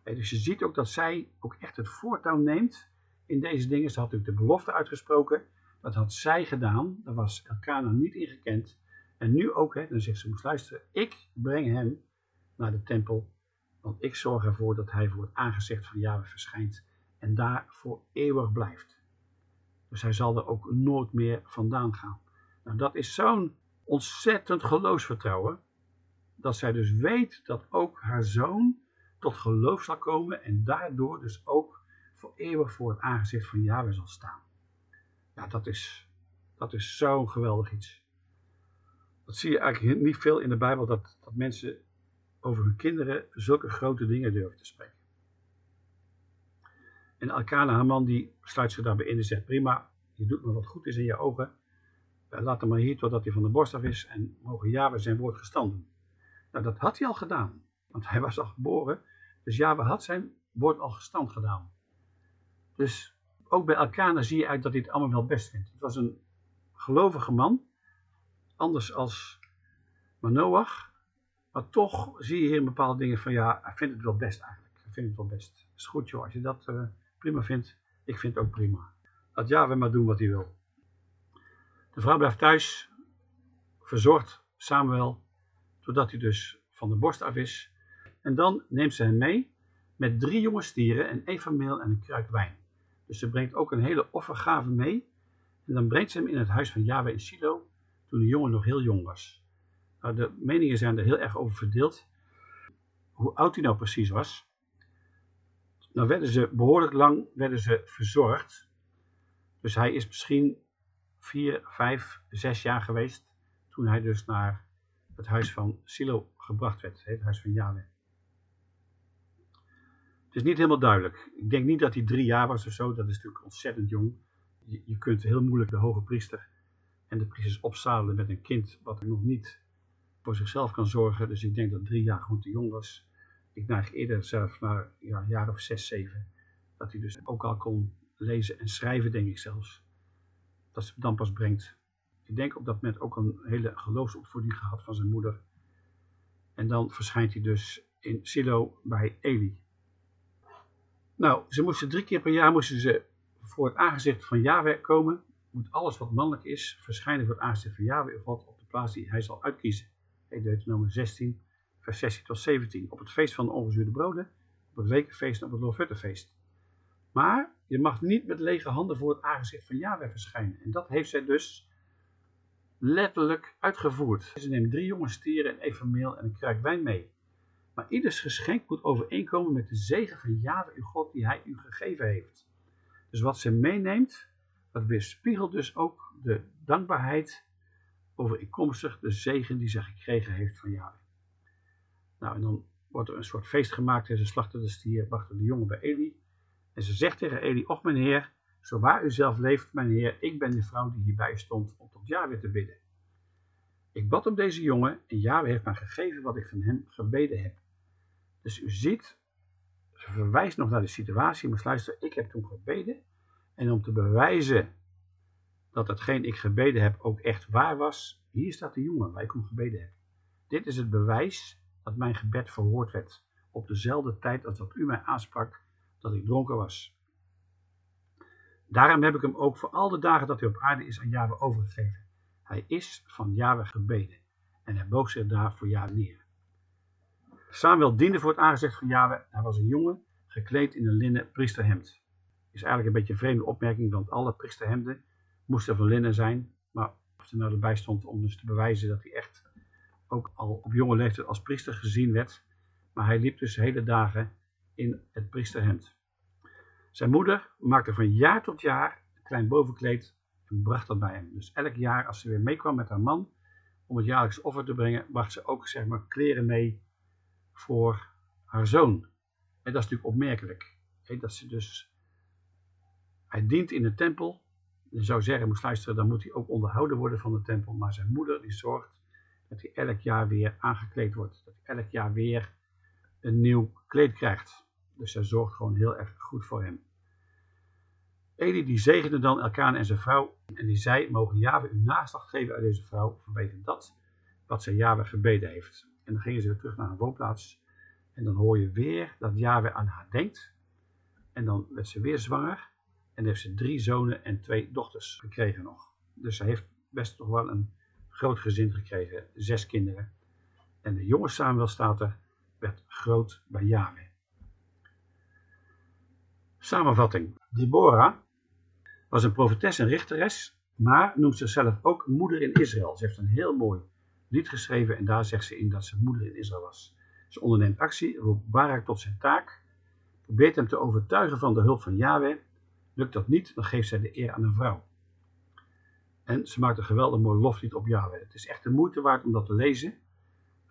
dus je ziet ook dat zij ook echt het voortouw neemt in deze dingen. Ze had natuurlijk de belofte uitgesproken, dat had zij gedaan, daar was Elkana niet in gekend. En nu ook, hè, dan zegt ze, moest luisteren, ik breng hem naar de tempel, want ik zorg ervoor dat hij voor het aangezicht van Yahweh verschijnt en daar voor eeuwig blijft. Dus hij zal er ook nooit meer vandaan gaan. Nou, dat is zo'n ontzettend geloofsvertrouwen. Dat zij dus weet dat ook haar zoon tot geloof zal komen. En daardoor dus ook voor eeuwig voor het aangezicht van Yahweh zal staan. Ja, dat is, dat is zo'n geweldig iets. Dat zie je eigenlijk niet veel in de Bijbel. Dat, dat mensen over hun kinderen zulke grote dingen durven te spreken. En Alkana, haar man, die sluit zich daarbij in en zegt, prima, je doet me wat goed is in je ogen. Laat hem maar hier totdat hij van de borst af is en mogen Yahweh zijn woord gestand doen. Nou, dat had hij al gedaan, want hij was al geboren. Dus Yahweh had zijn woord al gestand gedaan. Dus ook bij Alkana zie je uit dat hij het allemaal wel best vindt. Het was een gelovige man, anders als Manoach. Maar toch zie je hier bepaalde dingen van ja, hij vindt het wel best eigenlijk. Hij vindt het wel best. Is goed joh, als je dat uh, prima vindt. Ik vind het ook prima. Laat Yahweh maar doen wat hij wil. De vrouw blijft thuis, verzorgt Samuel, totdat hij dus van de borst af is. En dan neemt ze hem mee met drie jonge stieren, een eva meel en een kruik wijn. Dus ze brengt ook een hele offergave mee. En dan brengt ze hem in het huis van Yahweh in Silo, toen de jongen nog heel jong was. Nou, de meningen zijn er heel erg over verdeeld. Hoe oud hij nou precies was. Nou werden ze behoorlijk lang werden ze verzorgd. Dus hij is misschien vier, vijf, zes jaar geweest toen hij dus naar het huis van Silo gebracht werd, het huis van Yahweh. Het is niet helemaal duidelijk. Ik denk niet dat hij drie jaar was of zo, dat is natuurlijk ontzettend jong. Je, je kunt heel moeilijk de hoge priester en de priesters opzadelen met een kind wat nog niet voor zichzelf kan zorgen. Dus ik denk dat drie jaar gewoon te jong was. Ik neig eerder zelf naar ja, een jaar of zes, zeven. Dat hij dus ook al kon lezen en schrijven, denk ik zelfs. Dat ze dan pas brengt. Ik denk op dat moment ook een hele geloofsopvoeding gehad van zijn moeder. En dan verschijnt hij dus in Silo bij Eli. Nou, ze moesten drie keer per jaar moesten ze voor het aangezicht van Yahweh komen. Moet alles wat mannelijk is verschijnen voor het aangezicht van Yahweh God op de plaats die hij zal uitkiezen. Deuteronomium 16, vers 16 tot 17. Op het feest van de ongezuurde broden, op het wekenfeest en op het Loofhuttenfeest. Maar je mag niet met lege handen voor het aangezicht van Yahweh verschijnen. En dat heeft zij dus letterlijk uitgevoerd. Ze neemt drie jonge stieren, een even meel en een kruik wijn mee. Maar ieders geschenk moet overeenkomen met de zegen van Yahweh uw God die hij u gegeven heeft. Dus wat ze meeneemt, dat weerspiegelt dus ook de dankbaarheid overeenkomstig de zegen die ze gekregen heeft van Yahweh. Nou, en dan wordt er een soort feest gemaakt en ze slachten de stier, brachten de jongen bij Eli. En ze zegt tegen Eli, och mijn heer, zo waar u zelf leeft, mijn heer, ik ben de vrouw die hierbij stond om tot Yahweh te bidden. Ik bad om deze jongen en Yahweh heeft mij gegeven wat ik van hem gebeden heb. Dus u ziet, ze verwijst nog naar de situatie, maar luister, ik heb toen gebeden. En om te bewijzen dat hetgeen ik gebeden heb ook echt waar was, hier staat de jongen waar ik om gebeden heb. Dit is het bewijs dat mijn gebed verhoord werd, op dezelfde tijd als dat u mij aansprak dat ik dronken was. Daarom heb ik hem ook voor al de dagen dat hij op aarde is aan Jahwe overgegeven. Hij is van Jahwe gebeden en hij boog zich daar voor Jahwe neer. Samuel diende voor het aangezicht van Jahwe. Hij was een jongen gekleed in een linnen priesterhemd. Is eigenlijk een beetje een vreemde opmerking, want alle priesterhemden moest er van linnen zijn. Maar of er nou erbij stond om dus te bewijzen dat hij echt ook al op jonge leeftijd als priester gezien werd. Maar hij liep dus hele dagen in het priesterhemd. Zijn moeder maakte van jaar tot jaar een klein bovenkleed en bracht dat bij hem. Dus elk jaar als ze weer meekwam met haar man om het jaarlijks offer te brengen, bracht ze ook zeg maar kleren mee voor haar zoon. En dat is natuurlijk opmerkelijk. Dat ze dus, hij dient in de tempel je zou zeggen, moest luisteren, dan moet hij ook onderhouden worden van de tempel. Maar zijn moeder die zorgt dat hij elk jaar weer aangekleed wordt. Dat hij elk jaar weer een nieuw kleed krijgt. Dus zij zorgt gewoon heel erg goed voor hem. Eli die zegende dan Elkaan en zijn vrouw. En die zei, mogen Java uw naslag geven aan deze vrouw vanwege dat wat zij Java gebeden heeft. En dan gingen ze weer terug naar haar woonplaats. En dan hoor je weer dat Java aan haar denkt. En dan werd ze weer zwanger. En heeft ze drie zonen en twee dochters gekregen nog. Dus ze heeft best toch wel een groot gezin gekregen. Zes kinderen. En de jonge Samuel staat er, werd groot bij Yahweh. Samenvatting. Deborah was een profetes en richteres, maar noemt zichzelf ook moeder in Israël. Ze heeft een heel mooi lied geschreven en daar zegt ze in dat ze moeder in Israël was. Ze onderneemt actie, roept Barak tot zijn taak, probeert hem te overtuigen van de hulp van Yahweh Lukt dat niet, dan geeft zij de eer aan een vrouw. En ze maakt een geweldig mooi loflied op Yahweh. Het is echt de moeite waard om dat te lezen.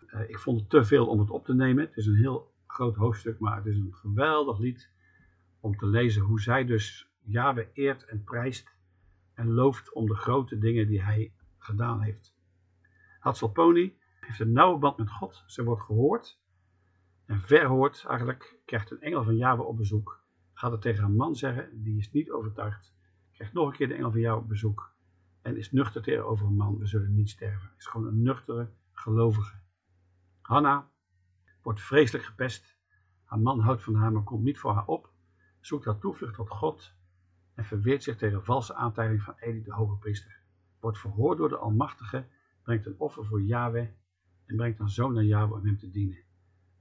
Uh, ik vond het te veel om het op te nemen. Het is een heel groot hoofdstuk, maar het is een geweldig lied om te lezen hoe zij dus Yahweh eert en prijst en looft om de grote dingen die hij gedaan heeft. Hatsalponi heeft een nauwe band met God. Ze wordt gehoord en verhoord eigenlijk, krijgt een engel van Yahweh op bezoek gaat het tegen een man zeggen, die is niet overtuigd, krijgt nog een keer de engel van jou op bezoek. en is nuchter tegenover een man, we zullen niet sterven. Is gewoon een nuchtere gelovige. Hanna wordt vreselijk gepest. Haar man houdt van haar, maar komt niet voor haar op. Zoekt haar toevlucht tot God en verweert zich tegen valse aantijging van Eli de hoge priester. Wordt verhoord door de Almachtige, brengt een offer voor Yahweh en brengt een zoon naar Yahweh om hem te dienen.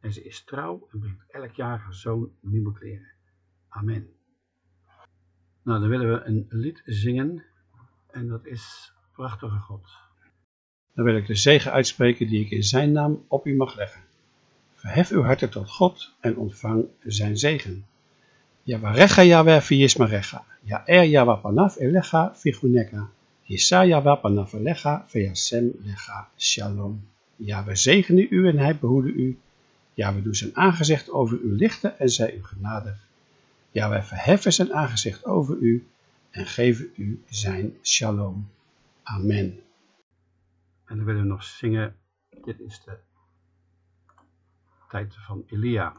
En ze is trouw en brengt elk jaar haar zoon nieuwe kleren. Amen. Nou, dan willen we een lied zingen en dat is Prachtige God. Dan wil ik de zegen uitspreken die ik in zijn naam op u mag leggen. Verhef uw harten tot God en ontvang zijn zegen. Yavarecha Yahweh viyismarecha, Ya'er Yahweh elecha viguneka, Yisa Yahweh panav elecha veyasem lecha shalom. Ja, we zegenen u en hij behoede u. Ja, we doen zijn aangezicht over u lichten en zij u genadig. Ja, wij verheffen zijn aangezicht over u en geven u zijn shalom. Amen. En dan willen we nog zingen, dit is de tijd van Elia.